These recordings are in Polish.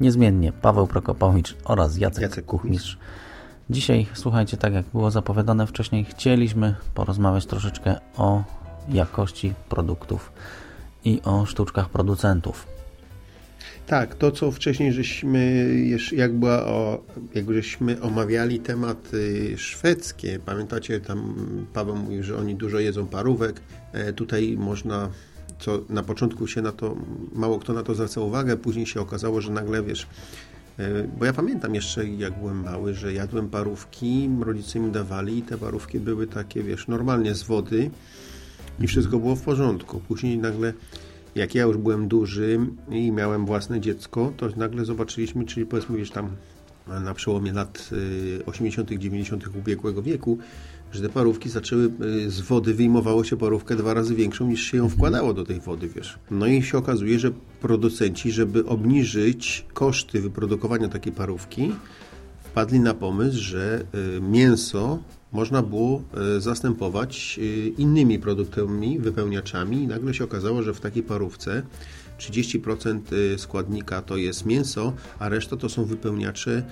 niezmiennie Paweł Prokopowicz oraz Jacek, Jacek Kuchmistrz. Dzisiaj, słuchajcie, tak jak było zapowiadane wcześniej, chcieliśmy porozmawiać troszeczkę o jakości produktów i o sztuczkach producentów. Tak, to co wcześniej żeśmy, jak, była o, jak żeśmy omawiali tematy szwedzkie, pamiętacie, tam Paweł mówił, że oni dużo jedzą parówek, e, tutaj można, co na początku się na to, mało kto na to zwraca uwagę, później się okazało, że nagle, wiesz, e, bo ja pamiętam jeszcze, jak byłem mały, że jadłem parówki, rodzice mi dawali i te parówki były takie, wiesz, normalnie z wody i wszystko było w porządku. Później nagle jak ja już byłem duży i miałem własne dziecko, to nagle zobaczyliśmy, czyli powiedzmy już tam na przełomie lat y, 80., 90. ubiegłego wieku, że te parówki zaczęły y, z wody, wyjmowało się parówkę dwa razy większą niż się ją wkładało do tej wody, wiesz. No i się okazuje, że producenci, żeby obniżyć koszty wyprodukowania takiej parówki, wpadli na pomysł, że y, mięso można było y, zastępować innymi produktami, wypełniaczami i nagle się okazało, że w takiej parówce 30% składnika to jest mięso, a reszta to są wypełniacze,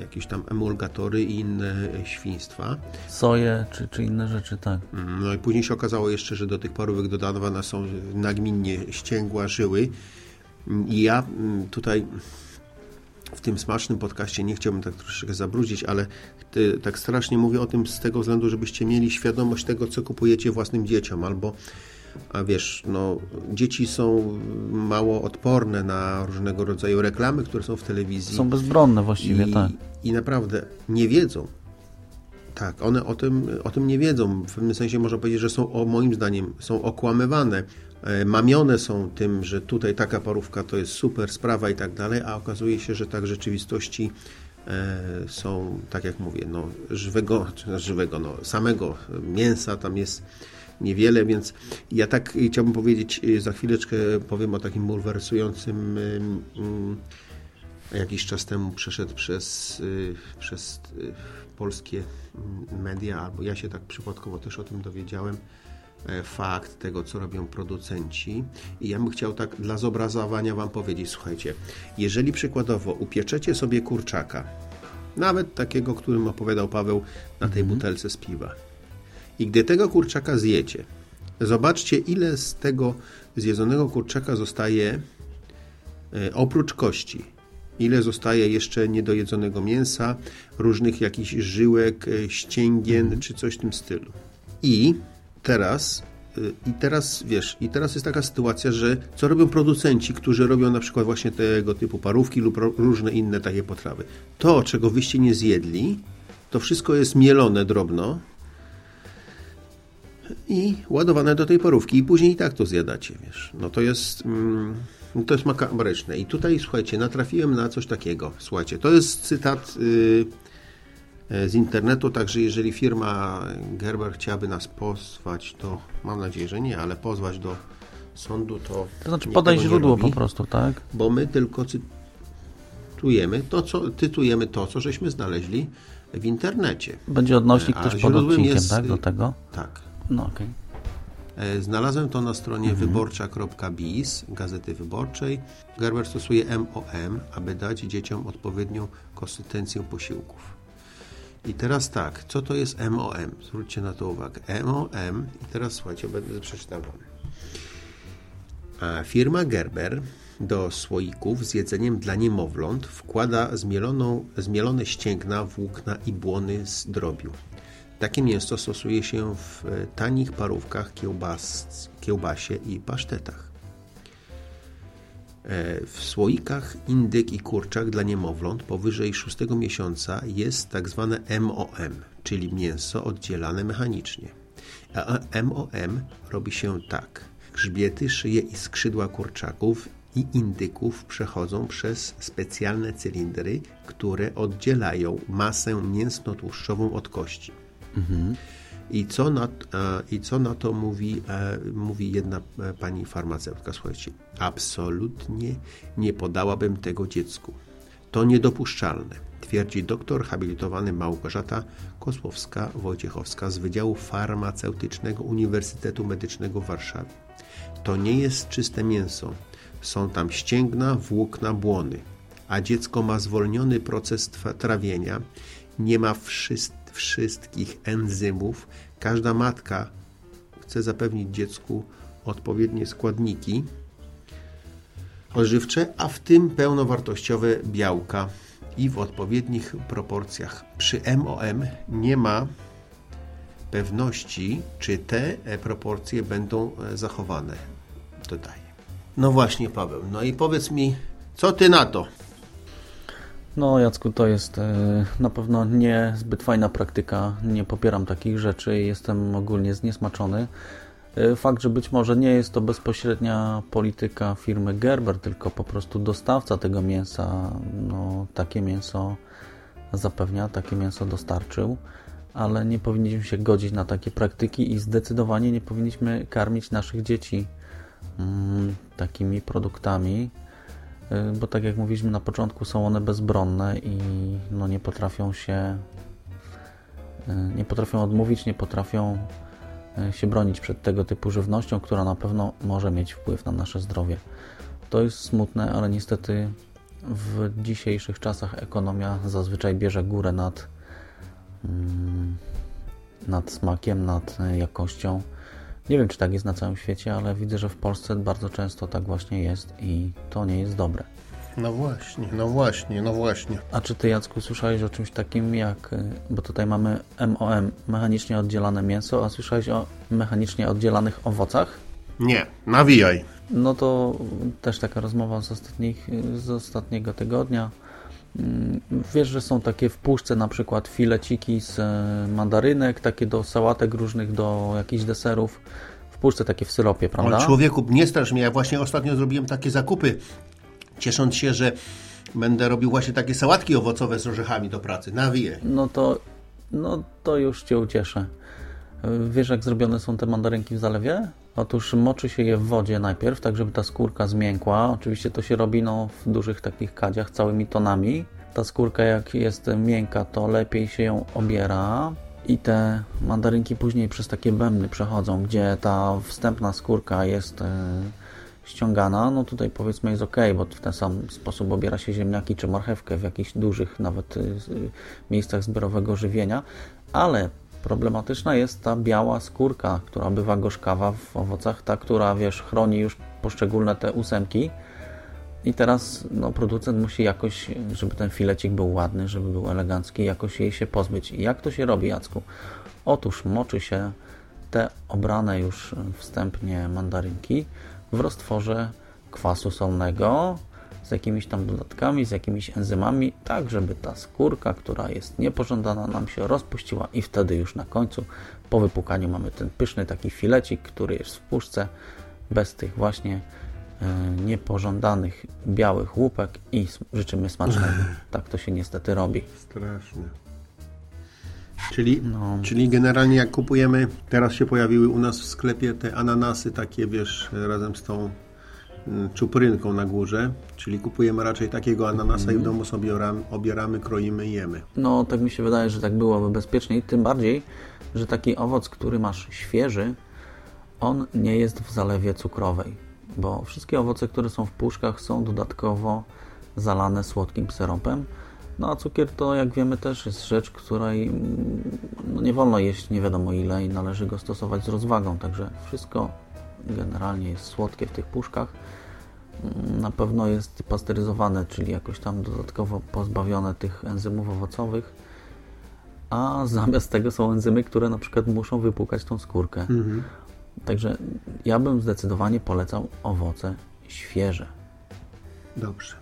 jakieś tam emulgatory i inne świństwa. Soje czy, czy inne rzeczy, tak. No i później się okazało jeszcze, że do tych parówek dodawane są nagminnie ścięgła, żyły. I ja mm, tutaj w tym smacznym podcaście nie chciałbym tak troszeczkę zabrudzić, ale ty, tak strasznie mówię o tym z tego względu, żebyście mieli świadomość tego, co kupujecie własnym dzieciom, albo a wiesz, no, dzieci są mało odporne na różnego rodzaju reklamy, które są w telewizji. Są bezbronne właściwie, I, tak. I naprawdę nie wiedzą. Tak, one o tym, o tym nie wiedzą. W pewnym sensie można powiedzieć, że są, o, moim zdaniem, są okłamywane mamione są tym, że tutaj taka parówka to jest super sprawa i tak dalej, a okazuje się, że tak w rzeczywistości są, tak jak mówię, no, żywego, żywego, no, samego mięsa tam jest niewiele, więc ja tak chciałbym powiedzieć, za chwileczkę powiem o takim bulwersującym jakiś czas temu przeszedł przez, przez polskie media, albo ja się tak przypadkowo też o tym dowiedziałem, fakt tego, co robią producenci. I ja bym chciał tak dla zobrazowania Wam powiedzieć, słuchajcie, jeżeli przykładowo upieczecie sobie kurczaka, nawet takiego, którym opowiadał Paweł na tej butelce z piwa, i gdy tego kurczaka zjecie, zobaczcie, ile z tego zjedzonego kurczaka zostaje e, oprócz kości. Ile zostaje jeszcze niedojedzonego mięsa, różnych jakichś żyłek, e, ścięgien, czy coś w tym stylu. I teraz i teraz, wiesz, i teraz jest taka sytuacja, że co robią producenci, którzy robią na przykład właśnie tego typu parówki lub różne inne takie potrawy. To, czego wyście nie zjedli, to wszystko jest mielone drobno i ładowane do tej parówki i później i tak to zjadacie, wiesz. No to jest... Mm, to jest makabryczne. I tutaj, słuchajcie, natrafiłem na coś takiego. Słuchajcie, to jest cytat... Yy, z internetu, także jeżeli firma Gerber chciałaby nas pozwać, to mam nadzieję, że nie, ale pozwać do sądu, to. To znaczy podaj źródło robi, po prostu, tak? Bo my tylko cytujemy to, co tytujemy to, co żeśmy znaleźli w internecie. Będzie odnośnik A też pod odcinkiem, jest, tak? Do tego? Tak. No. Okay. Znalazłem to na stronie mhm. wyborcza.biz, Gazety Wyborczej. Gerber stosuje MOM, aby dać dzieciom odpowiednią konsystencję posiłków. I teraz tak, co to jest MOM? Zwróćcie na to uwagę. MOM, i teraz słuchajcie, będę przeczytał wam. A firma Gerber do słoików z jedzeniem dla niemowląt wkłada zmieloną, zmielone ścięgna, włókna i błony z drobiu. Takie mięso stosuje się w tanich parówkach, kiełbas, kiełbasie i pasztetach. W słoikach indyk i kurczak dla niemowląt powyżej 6 miesiąca jest tak zwane MOM, czyli mięso oddzielane mechanicznie. A MOM robi się tak. Grzbiety, szyje i skrzydła kurczaków i indyków przechodzą przez specjalne cylindry, które oddzielają masę mięsno-tłuszczową od kości. I co na, e, I co na to mówi, e, mówi jedna e, pani farmaceutka? Słuchajcie, absolutnie nie podałabym tego dziecku. To niedopuszczalne, twierdzi doktor habilitowany Małgorzata Kosłowska-Wojciechowska z Wydziału Farmaceutycznego Uniwersytetu Medycznego w Warszawie. To nie jest czyste mięso. Są tam ścięgna, włókna, błony, a dziecko ma zwolniony proces trawienia, nie ma wszys- wszystkich enzymów. Każda matka chce zapewnić dziecku odpowiednie składniki odżywcze, a w tym pełnowartościowe białka i w odpowiednich proporcjach. Przy MOM nie ma pewności, czy te proporcje będą e, zachowane. Dodaję. No właśnie, Paweł. No i powiedz mi, co ty na to? No, Jacku, to jest e, na pewno nie zbyt fajna praktyka. Nie popieram takich rzeczy i jestem ogólnie zniesmaczony. E, Fakt, że być może nie jest to bezpośrednia polityka firmy Gerber, tylko po prostu dostawca tego mięsa, no, takie mięso zapewnia, takie mięso dostarczył, ale nie powinniśmy się godzić na takie praktyki i zdecydowanie nie powinniśmy karmić naszych dzieci mm, takimi produktami. Y, bo tak jak mówiliśmy na początku, są one bezbronne i no, nie potrafią się y, nie potrafią odmówić, nie potrafią y, się bronić przed tego typu żywnością, która na pewno może mieć wpływ na nasze zdrowie. To jest smutne, ale niestety w dzisiejszych czasach ekonomia zazwyczaj bierze górę nad, mm, nad smakiem, nad jakością. Nie wiem, czy tak jest na całym świecie, ale widzę, że w Polsce bardzo często tak właśnie jest i to nie jest dobre. No właśnie, no właśnie, no właśnie. A czy ty, Jacku, słyszałeś o czymś takim jak, y, bo tutaj mamy MOM, mechanicznie oddzielane mięso, a słyszałeś o mechanicznie oddzielanych owocach? Nie, nawijaj. No to też taka rozmowa z, ostatnich, z ostatniego tygodnia. Mm, Wiesz, że są takie w puszce na przykład fileciki z e, mandarynek, takie do sałatek różnych, do jakichś deserów. W puszce takie w syropie, prawda? Ale człowieku, nie strasz mnie. Ja właśnie ostatnio zrobiłem takie zakupy, ciesząc się, że będę robił właśnie takie sałatki owocowe z orzechami do pracy. Nawijaj. No to, no to już Cię ucieszę. Wiesz, jak zrobione są te mandarynki w zalewie? Otóż moczy się je w wodzie najpierw, tak żeby ta skórka zmiękła. Oczywiście to się robi no, w dużych takich kadziach, całymi tonami. Ta skórka jak jest miękka, to lepiej się ją obiera. I te mandarynki później przez takie bębny przechodzą, gdzie ta wstępna skórka jest e, ściągana. No tutaj powiedzmy jest ok, bo w ten sam sposób obiera się ziemniaki czy marchewkę w jakichś dużych nawet y, y, miejscach zbiorowego żywienia. Ale problematyczna jest ta biała skórka, która bywa gorzkawa w owocach, ta, która wiesz, chroni już poszczególne te ósemki. I teraz no, producent musi jakoś, żeby ten filecik był ładny, żeby był elegancki, jakoś jej się pozbyć. I jak to się robi, Jacku? Otóż moczy się te obrane już wstępnie mandarynki w roztworze kwasu solnego z jakimiś tam dodatkami, z jakimiś enzymami, tak żeby ta skórka, która jest niepożądana, nam się rozpuściła i wtedy już na końcu, po wypłukaniu mamy ten pyszny taki filecik, który jest w puszce, bez tych właśnie e, niepożądanych białych łupek i życzymy smacznego. Tak to się niestety robi. Straszne. Czyli, No. czyli generalnie jak kupujemy, teraz się pojawiły u nas w sklepie te ananasy takie, wiesz, razem z tą czuprynką na górze, czyli kupujemy raczej takiego ananasa i w domu sobie obieramy, kroimy i jemy. No, tak mi się wydaje, że tak byłoby bezpieczniej, tym bardziej, że taki owoc, który masz świeży, on nie jest w zalewie cukrowej, bo wszystkie owoce, które są w puszkach są dodatkowo zalane słodkim syropem, no a cukier to, jak wiemy, też jest rzecz, której mm, no, nie wolno jeść nie wiadomo ile i należy go stosować z rozwagą, także wszystko generalnie jest słodkie w tych puszkach. Mm, Na pewno jest pasteryzowane, czyli jakoś tam dodatkowo pozbawione tych enzymów owocowych, a zamiast tego są enzymy, które na przykład muszą wypłukać tą skórkę. Także ja bym zdecydowanie polecał owoce świeże. Dobrze.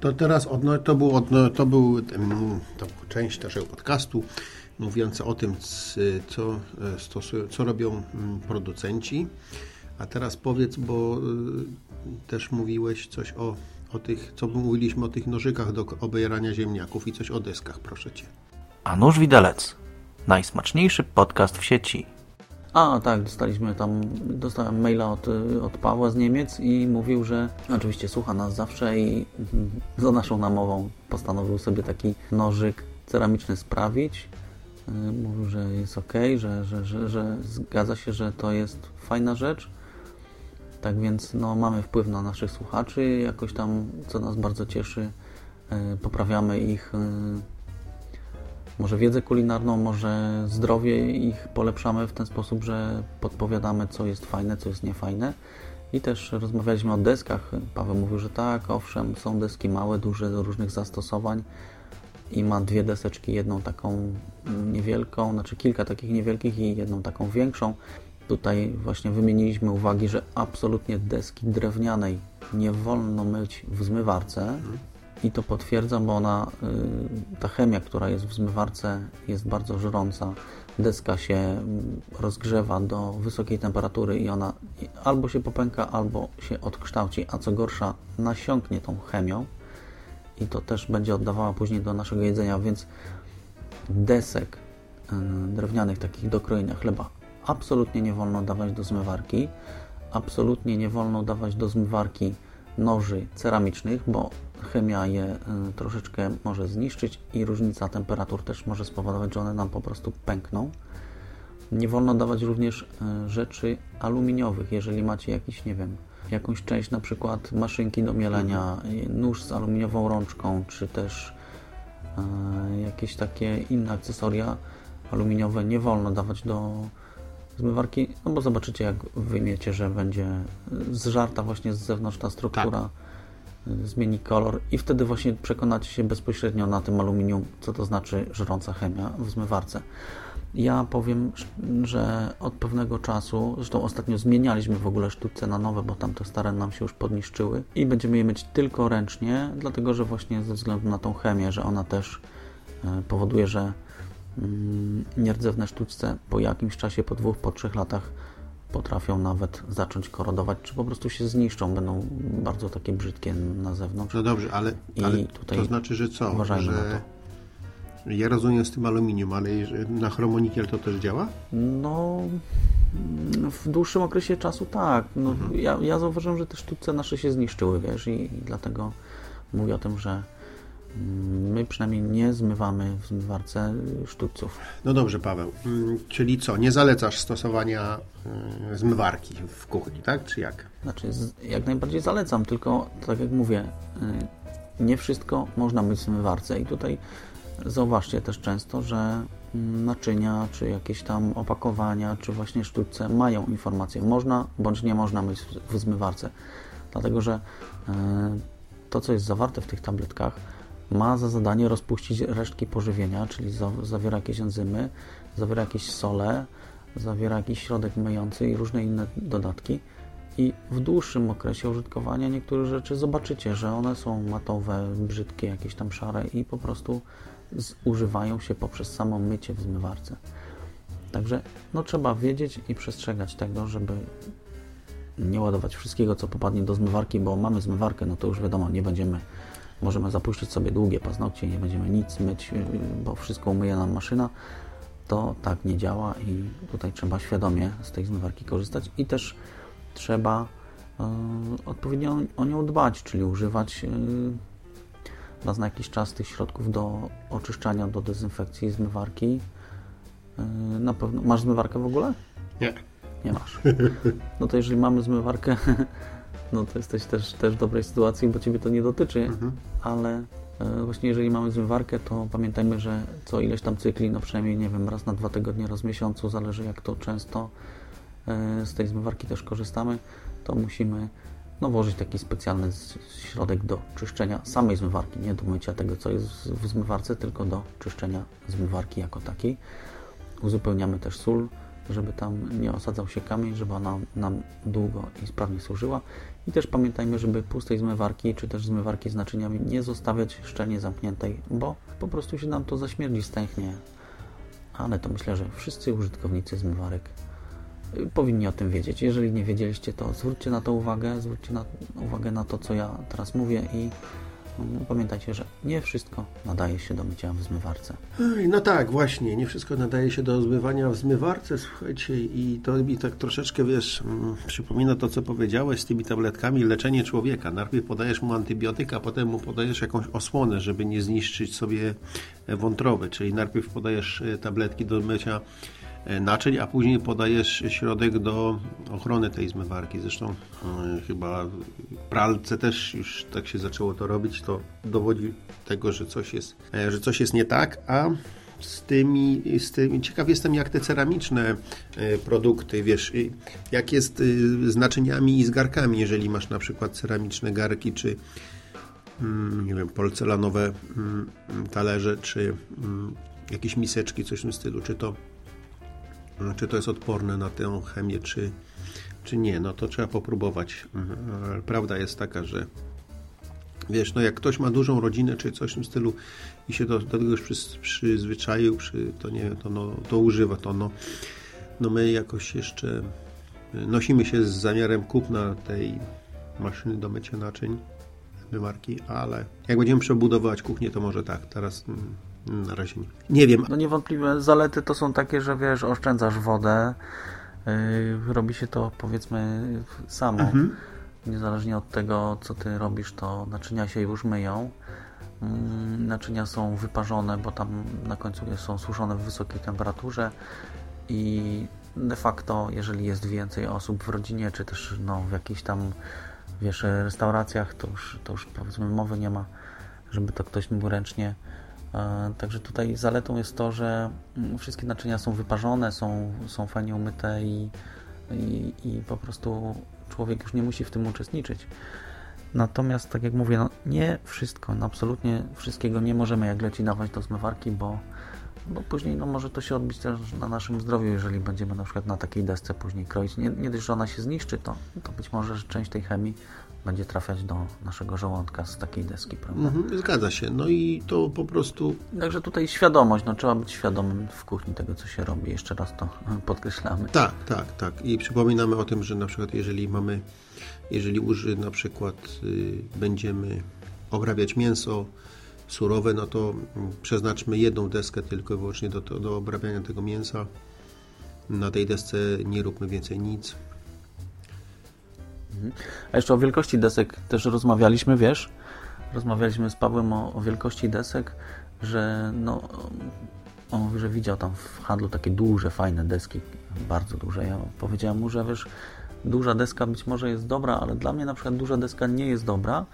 To teraz odno, to, był, odno, to, był, mm, to była część naszego podcastu mówiąca o tym, co, e, stosują, co robią mm, producenci. A teraz powiedz, bo y, też mówiłeś coś o, o tych, co mówiliśmy o tych nożykach do obejrania ziemniaków i coś o deskach, proszę Cię. A nóż widelec. Najsmaczniejszy podcast w sieci. A, tak, dostaliśmy tam, dostałem maila od, od Pawła z Niemiec i mówił, że oczywiście słucha nas zawsze i za naszą namową postanowił sobie taki nożyk ceramiczny sprawić. Y, Mówił, że jest ok, że, że, że, że zgadza się, że to jest fajna rzecz. Tak więc no, mamy wpływ na naszych słuchaczy, jakoś tam, co nas bardzo cieszy, y, poprawiamy ich y, może wiedzę kulinarną, może zdrowie ich polepszamy w ten sposób, że podpowiadamy, co jest fajne, co jest niefajne. I też rozmawialiśmy o deskach. Paweł mówił, że tak, owszem, są deski małe, duże, do różnych zastosowań i ma dwie deseczki, jedną taką niewielką, znaczy kilka takich niewielkich i jedną taką większą. Tutaj właśnie wymieniliśmy uwagi, że absolutnie deski drewnianej nie wolno myć w zmywarce. I to potwierdzam, bo ona, y, ta chemia, która jest w zmywarce jest bardzo żrąca. Deska się mm, rozgrzewa do wysokiej temperatury i ona albo się popęka, albo się odkształci, a co gorsza nasiąknie tą chemią. I to też będzie oddawała później do naszego jedzenia, więc desek y, drewnianych takich do krojenia chleba absolutnie nie wolno dawać do zmywarki. Absolutnie nie wolno dawać do zmywarki noży ceramicznych, bo chemia je y, troszeczkę może zniszczyć i różnica temperatur też może spowodować, że one nam po prostu pękną. Nie wolno dawać również y, rzeczy aluminiowych, jeżeli macie jakiś, nie wiem, jakąś część na przykład maszynki do mielenia, y, nóż z aluminiową rączką, czy też y, jakieś takie inne akcesoria aluminiowe nie wolno dawać do zmywarki, no bo zobaczycie jak wyjmiecie, że będzie zżarta właśnie z zewnątrz ta struktura, y, zmieni kolor i wtedy właśnie przekonacie się bezpośrednio na tym aluminium, co to znaczy żrąca chemia w zmywarce. Ja powiem, że od pewnego czasu, zresztą ostatnio zmienialiśmy w ogóle sztuce na nowe, bo tamte stare nam się już podniszczyły i będziemy je mieć tylko ręcznie, dlatego że właśnie ze względu na tą chemię, że ona też y, powoduje, że nierdzewne sztuczce po jakimś czasie, po dwóch, po trzech latach potrafią nawet zacząć korodować, czy po prostu się zniszczą, będą bardzo takie brzydkie na zewnątrz. No dobrze, ale, I ale tutaj to znaczy, że co? uważajmy że na to. Ja rozumiem z tym aluminium, ale na chromonikiel to też działa? No, mm, w dłuższym okresie czasu tak. No, ja, ja zauważyłem, że te sztuce nasze się zniszczyły, wiesz, i, i dlatego mówię o tym, że mm, my przynajmniej nie zmywamy w zmywarce sztuców. No dobrze, Paweł. Mm, Czyli co? Nie zalecasz stosowania y, zmywarki w kuchni, tak? Czy jak? Znaczy, jak najbardziej zalecam, tylko tak jak mówię, y, nie wszystko można myć w zmywarce i tutaj zauważcie też często, że mm, naczynia, czy jakieś tam opakowania, czy właśnie sztuczce mają informacje, można bądź nie można myć w- zmywarce, dlatego że y, to, co jest zawarte w tych tabletkach, ma za zadanie rozpuścić resztki pożywienia, czyli za, zawiera jakieś enzymy, zawiera jakieś sole, zawiera jakiś środek myjący i różne inne dodatki. I w dłuższym okresie użytkowania niektóre rzeczy zobaczycie, że one są matowe, brzydkie, jakieś tam szare i po prostu zużywają się poprzez samo mycie w zmywarce. Także no, trzeba wiedzieć i przestrzegać tego, żeby nie ładować wszystkiego, co popadnie do zmywarki, bo mamy zmywarkę, no to już wiadomo, nie będziemy, możemy zapuścić sobie długie paznokcie, nie będziemy nic myć, yy, bo wszystko umyje nam maszyna. To tak nie działa i tutaj trzeba świadomie z tej zmywarki korzystać i też trzeba yy, odpowiednio o nią dbać, czyli używać yy, raz na jakiś czas tych środków do oczyszczania, do dezynfekcji zmywarki. Yy, Na pewno. Masz zmywarkę w ogóle? Nie. Nie masz. No to jeżeli mamy zmywarkę, no to jesteś też, też w dobrej sytuacji, bo Ciebie to nie dotyczy, ale e, właśnie jeżeli mamy zmywarkę, to pamiętajmy, że co ileś tam cykli, no przynajmniej, nie wiem, raz na dwa tygodnie, raz w miesiącu, zależy jak to często e, z tej zmywarki też korzystamy, to musimy no, włożyć taki specjalny środek do czyszczenia samej zmywarki, nie do mycia tego, co jest w zmywarce, tylko do czyszczenia zmywarki jako takiej. Uzupełniamy też sól, żeby tam nie osadzał się kamień, żeby ona nam długo i sprawnie służyła. I też pamiętajmy, żeby pustej zmywarki, czy też zmywarki z naczyniami nie zostawiać szczelnie zamkniętej, bo po prostu się nam to zaśmierdzi, stęchnie. Ale to myślę, że wszyscy użytkownicy zmywarek y, powinni o tym wiedzieć. Jeżeli nie wiedzieliście, to zwróćcie na to uwagę, zwróćcie na, uwagę na to, co ja teraz mówię i no, pamiętajcie, że nie wszystko nadaje się do mycia w zmywarce. No tak, właśnie, nie wszystko nadaje się do zmywania w zmywarce, słuchajcie, i to mi tak troszeczkę, wiesz, mm, przypomina to, co powiedziałeś z tymi tabletkami, leczenie człowieka. Najpierw podajesz mu antybiotyk, a potem mu podajesz jakąś osłonę, żeby nie zniszczyć sobie wątroby, czyli najpierw podajesz e, tabletki do mycia naczyń, a później podajesz środek do ochrony tej zmywarki. Zresztą yy, chyba pralce też już tak się zaczęło to robić, to dowodzi tego, że coś jest, yy, że coś jest nie tak, a z tymi, z tymi, ciekaw jestem jak te ceramiczne produkty, wiesz, jak jest z naczyniami i z garkami, jeżeli masz na przykład ceramiczne garki, czy mm, nie wiem, porcelanowe mm, talerze, czy mm, jakieś miseczki, coś w tym stylu, czy to czy to jest odporne na tę chemię, czy, czy nie, no to trzeba popróbować. Mhm. Prawda jest taka, że wiesz, no jak ktoś ma dużą rodzinę, czy coś w tym stylu i się do, do tego już przy, przyzwyczaił, przy, to nie, to, no, to używa to, no, no my jakoś jeszcze nosimy się z zamiarem kupna tej maszyny do mycia naczyń, marki, ale jak będziemy przebudowywać kuchnię, to może tak, teraz mm, na razie nie. Nie wiem. No niewątpliwe zalety to są takie, że wiesz, oszczędzasz wodę, yy, robi się to powiedzmy samo. Mhm. Niezależnie od tego, co ty robisz, to naczynia się już myją. Yy, naczynia są wyparzone, bo tam na końcu są suszone w wysokiej temperaturze i de facto, jeżeli jest więcej osób w rodzinie, czy też no, w jakichś tam wiesz, restauracjach, to już, to już powiedzmy mowy nie ma, żeby to ktoś mógł ręcznie także tutaj zaletą jest to, że mm, wszystkie naczynia są wyparzone, są, są fajnie umyte i, i, i po prostu człowiek już nie musi w tym uczestniczyć. Natomiast, tak jak mówię, no nie wszystko, no absolutnie wszystkiego nie możemy jak leci dawać do zmywarki, bo, bo później no, może to się odbić też na naszym zdrowiu, jeżeli będziemy na przykład na takiej desce później kroić. Nie, nie dość, że ona się zniszczy, to, to być może część tej chemii będzie trafiać do naszego żołądka z takiej deski, prawda? Mhm, zgadza się. No i to po prostu... Także tutaj świadomość, no trzeba być świadomym w kuchni tego, co się robi. Jeszcze raz to podkreślamy. Tak, tak, tak. I przypominamy o tym, że na przykład jeżeli mamy, jeżeli uży na przykład y, będziemy obrabiać mięso surowe, no to przeznaczmy jedną deskę tylko i wyłącznie do, do obrabiania tego mięsa. Na tej desce nie róbmy więcej nic. A jeszcze o wielkości desek też rozmawialiśmy, wiesz? Rozmawialiśmy z Pawłem o, o wielkości desek, że no, on mówi, że widział tam w handlu takie duże, fajne deski, bardzo duże. Ja powiedziałem mu, że wiesz, duża deska być może jest dobra, ale dla mnie na przykład duża deska nie jest dobra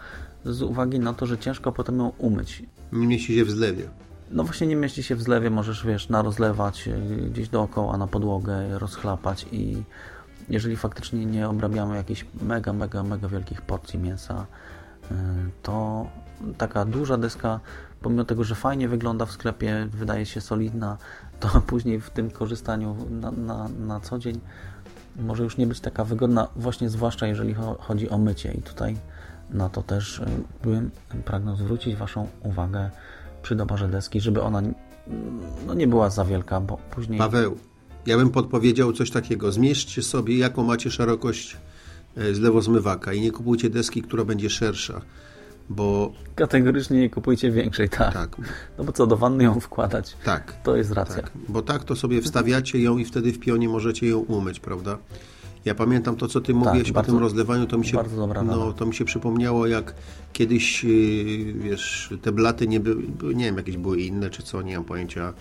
z uwagi na to, że ciężko potem ją umyć. Nie mieści się w zlewie. No właśnie nie mieści się w zlewie, możesz wiesz, narozlewać gdzieś dookoła na podłogę, rozchlapać i jeżeli faktycznie nie obrabiamy jakichś mega, mega, mega wielkich porcji mięsa, y, to taka duża deska, pomimo tego, że fajnie wygląda w sklepie, wydaje się solidna, to później w tym korzystaniu na, na, na co dzień może już nie być taka wygodna, właśnie zwłaszcza jeżeli chodzi o mycie. I tutaj na to też y, bym pragnął zwrócić Waszą uwagę przy doborze deski, żeby ona no, nie była za wielka, bo później... Paweł, ja bym podpowiedział coś takiego. Zmierzcie sobie, jaką macie szerokość e, z lewozmywaka i nie kupujcie deski, która będzie szersza, bo... Kategorycznie nie kupujcie większej, tak. tak. No bo co, do wanny ją wkładać? Tak. To jest racja. Tak. Bo tak to sobie wstawiacie ją i wtedy w pionie możecie ją umyć, prawda? Ja pamiętam to, co ty tak, mówiłeś bardzo, o tym rozlewaniu, to mi się, no, to mi się przypomniało, jak kiedyś, y, wiesz, te blaty nie były, nie wiem, jakieś były inne, czy co, nie mam pojęcia,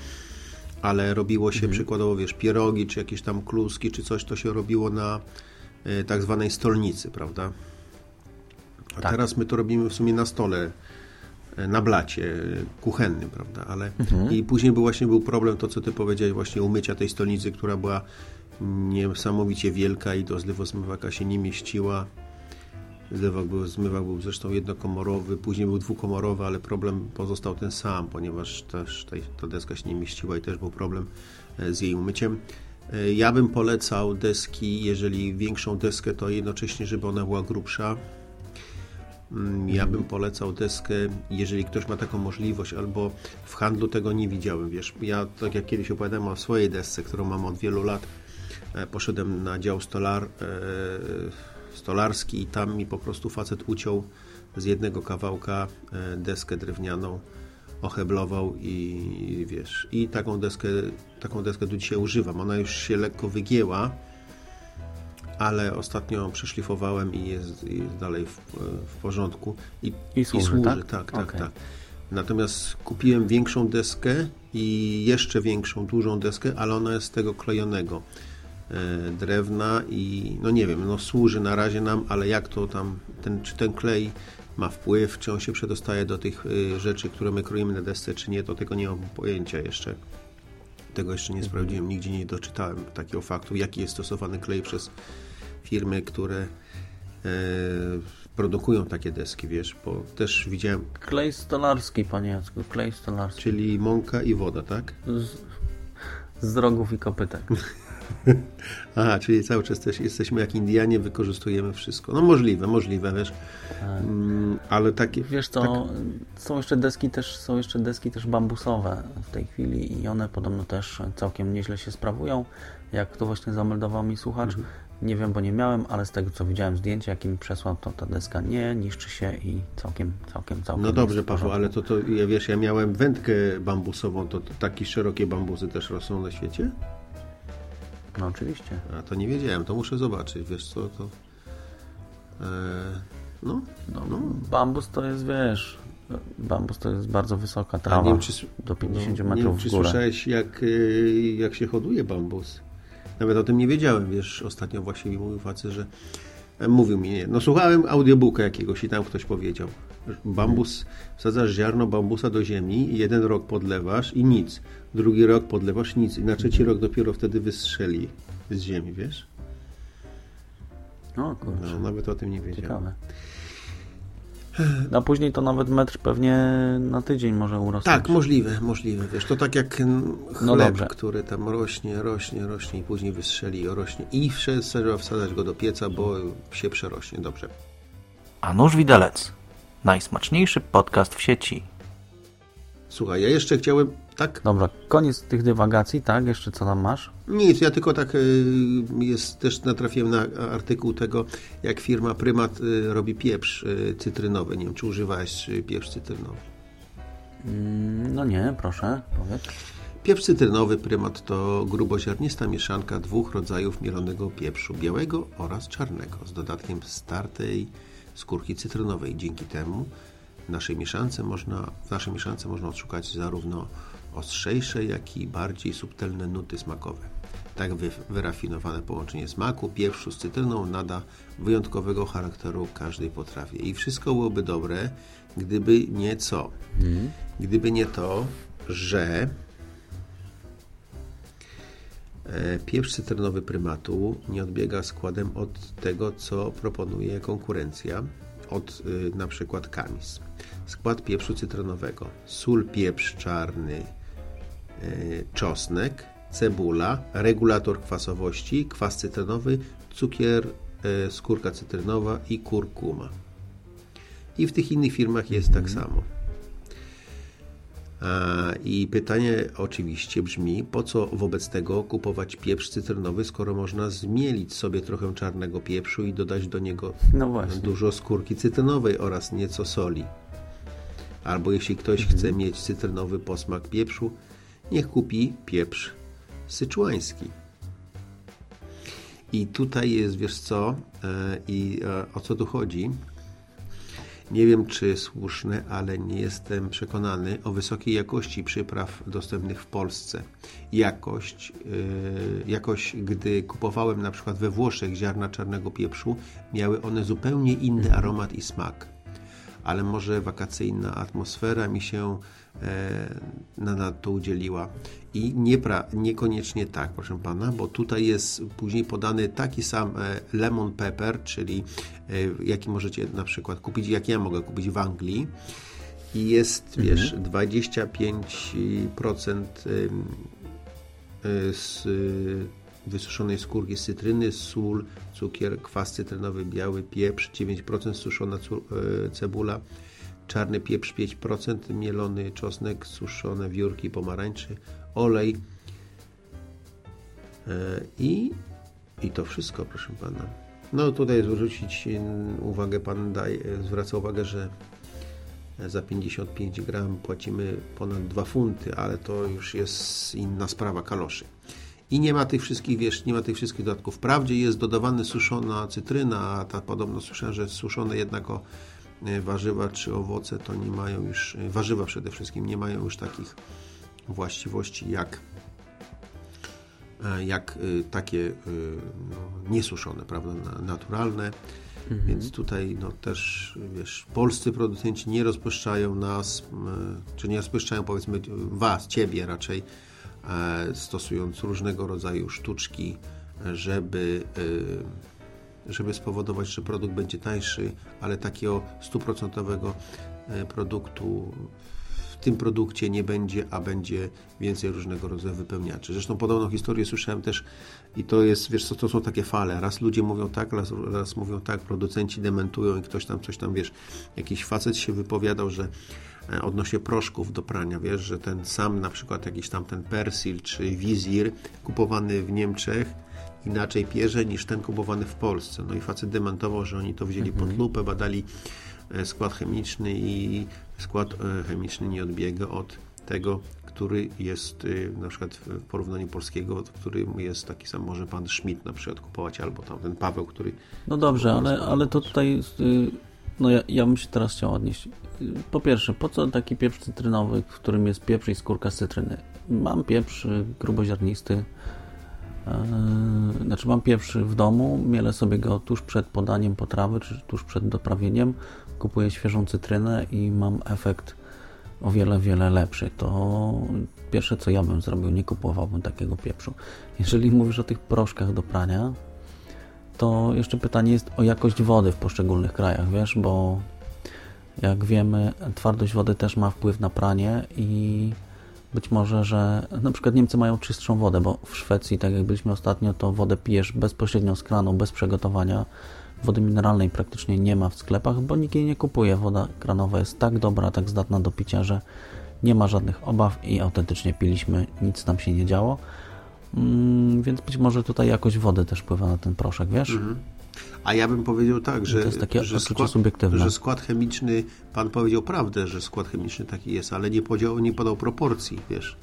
ale robiło się mhm. przykładowo, wiesz, pierogi, czy jakieś tam kluski, czy coś, to się robiło na y, tak zwanej stolnicy, prawda? A tak. teraz my to robimy w sumie na stole, e, na blacie kuchennym, prawda? Ale mhm. i później był właśnie był problem, to co ty powiedziałeś, właśnie umycia tej stolnicy, która była niesamowicie wielka i do zlewozmywaka się nie mieściła. Zlewak był, zmywak był zresztą jednokomorowy, później był dwukomorowy, ale problem pozostał ten sam, ponieważ też ta deska się nie mieściła i też był problem e, z jej umyciem. E, ja bym polecał deski, jeżeli większą deskę, to jednocześnie, żeby ona była grubsza. Mm, ja bym polecał deskę, jeżeli ktoś ma taką możliwość, albo w handlu tego nie widziałem, wiesz. Ja, tak jak kiedyś opowiadałem o swojej desce, którą mam od wielu lat, E, Poszedłem na dział stolar, stolarski i tam mi po prostu facet uciął z jednego kawałka e, deskę drewnianą, ocheblował i wiesz, i taką deskę, taką deskę do dzisiaj używam. Ona już się lekko wygięła, ale ostatnio przeszlifowałem i jest, jest dalej w, w porządku. I, I służy, tak? tak, tak, Okej. tak. Natomiast kupiłem większą deskę i jeszcze większą, dużą deskę, ale ona jest z tego klejonego e, drewna i no nie wiem, no służy na razie nam, ale jak to tam, ten, czy ten klej ma wpływ, czy on się przedostaje do tych y, rzeczy, które my kroimy na desce, czy nie, to tego nie mam pojęcia jeszcze. Tego jeszcze nie sprawdziłem, nigdzie nie doczytałem takiego faktu, jaki jest stosowany klej przez firmy, które e, produkują takie deski, wiesz, bo też widziałem, Klej stolarski, panie Jacku, klej stolarski. czyli mąka i woda, tak? Z, z rogów i kopytek. Aha, czyli cały czas też jesteśmy jak Indianie, wykorzystujemy wszystko. No możliwe, możliwe, wiesz, mm, ale takie... Wiesz co, są jeszcze deski też, są jeszcze deski też bambusowe w tej chwili i one podobno też całkiem nieźle się sprawują. Jak to właśnie zameldował mi słuchacz, Mhm. nie wiem, bo nie miałem, ale z tego co widziałem zdjęcie, jakie mi przesłał, to ta deska nie niszczy się i całkiem, całkiem, całkiem No dobrze, Paweł, ale to, to ja wiesz, ja miałem wędkę bambusową, to, to takie szerokie bambusy też rosną na świecie? No oczywiście. A to nie wiedziałem, to muszę zobaczyć, wiesz co, to... E, no, No, no. Bambus to jest, wiesz, bambus to jest bardzo wysoka trawa, nie wiem, czy, do 50 no, nie metrów wiem, czy w górę. słyszałeś, jak, y, jak się hoduje bambus? Nawet o tym nie wiedziałem, wiesz, ostatnio właśnie mi mówił facet, że e, mówił mi, nie, no słuchałem audiobooka jakiegoś i tam ktoś powiedział, bambus, wsadzasz ziarno bambusa do ziemi, jeden rok podlewasz i nic, drugi rok podlewasz nic i na trzeci rok dopiero wtedy wystrzeli z ziemi, wiesz? No kurczę. No, nawet o tym nie wiedziałem. Ciekawe. A później to nawet metr pewnie na tydzień może urosnąć. Tak, możliwe, możliwe. Wiesz, to tak jak No chleb, dobrze. który tam rośnie, rośnie, rośnie i później wystrzeli, rośnie i trzeba wsadzać go do pieca, bo się przerośnie. Dobrze. A nóż widelec. Najsmaczniejszy podcast w sieci. Słuchaj, ja jeszcze chciałem, tak? Dobra, koniec tych dywagacji, tak? Jeszcze co tam masz? Nic, ja tylko tak y, jest, też natrafiłem na artykuł tego, jak firma Prymat y, robi pieprz y, cytrynowy. Nie wiem, czy używałeś pieprz cytrynowy. Mm, No nie, proszę, powiedz. Pieprz cytrynowy Prymat to gruboziarnista mieszanka dwóch rodzajów mielonego pieprzu, białego oraz czarnego, z dodatkiem startej skórki cytrynowej. Dzięki temu w naszej mieszance można, w naszej mieszance można odszukać zarówno ostrzejsze, jak i bardziej subtelne nuty smakowe. Tak wy, wyrafinowane połączenie smaku pieprzu z cytryną nada wyjątkowego charakteru każdej potrawie. I wszystko byłoby dobre, gdyby nie co? Gdyby nie to, że E, Pieprz cytrynowy prymatu nie odbiega składem od tego, co proponuje konkurencja, od y, na przykład kamis. Skład pieprzu cytrynowego: sól, pieprz czarny, y, czosnek, cebula, regulator kwasowości, kwas cytrynowy, cukier, y, skórka cytrynowa i kurkuma. I w tych innych firmach jest tak samo. I pytanie oczywiście brzmi, po co wobec tego kupować pieprz cytrynowy, skoro można zmielić sobie trochę czarnego pieprzu i dodać do niego No dużo skórki cytrynowej oraz nieco soli. Albo jeśli ktoś chce mieć cytrynowy posmak pieprzu, niech kupi pieprz syczuański. I tutaj jest, wiesz co, e, i e, o co tu chodzi? Nie wiem, czy słuszne, ale nie jestem przekonany o wysokiej jakości przypraw dostępnych w Polsce. Jakość, yy, jakoś, gdy kupowałem na przykład we Włoszech ziarna czarnego pieprzu, miały one zupełnie inny aromat i smak. Ale może wakacyjna atmosfera mi się e, na, na to udzieliła. I niepra, niekoniecznie tak, proszę pana, bo tutaj jest później podany taki sam e, lemon pepper, czyli e, jaki możecie na przykład kupić, jak ja mogę kupić w Anglii. I jest, wiesz, 25% ym, y, z wysuszonej skórki z cytryny, sól, cukier, kwas cytrynowy, biały pieprz, 9% suszona cebula, czarny pieprz 5%, mielony czosnek, suszone wiórki pomarańczy, olej y, i I to wszystko, proszę pana. No tutaj zwrócić uwagę, pan zwraca uwagę, że za 55 gram płacimy ponad 2 funty, ale to już jest inna sprawa kaloszy. I nie ma tych wszystkich, wiesz, nie ma tych wszystkich dodatków. Wprawdzie jest dodawany suszona cytryna, a ta podobno słyszałem, że suszone jednak o e, warzywa czy owoce to nie mają już, e, warzywa przede wszystkim nie mają już takich właściwości jak e, jak takie no, niesuszone, prawda, naturalne. Mhm. Więc tutaj no, też, wiesz, polscy producenci nie rozpuszczają nas, czy nie rozpuszczają powiedzmy was, ciebie raczej, e, stosując różnego rodzaju sztuczki, żeby, e, żeby spowodować, że produkt będzie tańszy, ale takiego stuprocentowego e, produktu w tym produkcie nie będzie, a będzie więcej różnego rodzaju wypełniaczy. Zresztą podobną historię słyszałem też i to jest, wiesz co, to są takie fale. Raz ludzie mówią tak, raz, raz mówią tak, producenci dementują i ktoś tam coś tam, wiesz, jakiś facet się wypowiadał, że e, odnośnie proszków do prania, wiesz, że ten sam na przykład jakiś tam ten Persil czy Wizir kupowany w Niemczech inaczej pierze niż ten kupowany w Polsce. No i facet dementował, że oni to wzięli pod mhm. lupę, badali e, skład chemiczny i skład e, chemiczny nie odbiega od tego, który jest y, na przykład w porównaniu polskiego, który jest taki sam, może pan Schmidt na przykład kupować, albo tam ten Paweł, który... No dobrze, ale, ale to tutaj no ja, ja bym się teraz chciał odnieść. Po pierwsze, po co taki pieprz cytrynowy, w którym jest pieprz i skórka z cytryny? Mam pieprz gruboziarnisty, znaczy mam pieprz w domu, mielę sobie go tuż przed podaniem potrawy, czy tuż przed doprawieniem, kupuję świeżą cytrynę i mam efekt o wiele, wiele lepszy. To pierwsze co ja bym zrobił, nie kupowałbym takiego pieprzu. Jeżeli mówisz o tych proszkach do prania, to jeszcze pytanie jest o jakość wody w poszczególnych krajach, wiesz, bo jak wiemy, twardość wody też ma wpływ na pranie i być może, że na przykład Niemcy mają czystszą wodę, bo w Szwecji, tak jak byliśmy ostatnio, to wodę pijesz bezpośrednio z kranu, bez przygotowania. Wody mineralnej praktycznie nie ma w sklepach, bo nikt jej nie kupuje. Woda kranowa jest tak dobra, tak zdatna do picia, że nie ma żadnych obaw i autentycznie piliśmy, nic nam się nie działo. Mm, więc być może tutaj jakość wody też wpływa na ten proszek, wiesz? Mhm. A ja bym powiedział tak, że, że, skład, że skład chemiczny, pan powiedział prawdę, że skład chemiczny taki jest, ale nie, podział, nie podał proporcji, wiesz,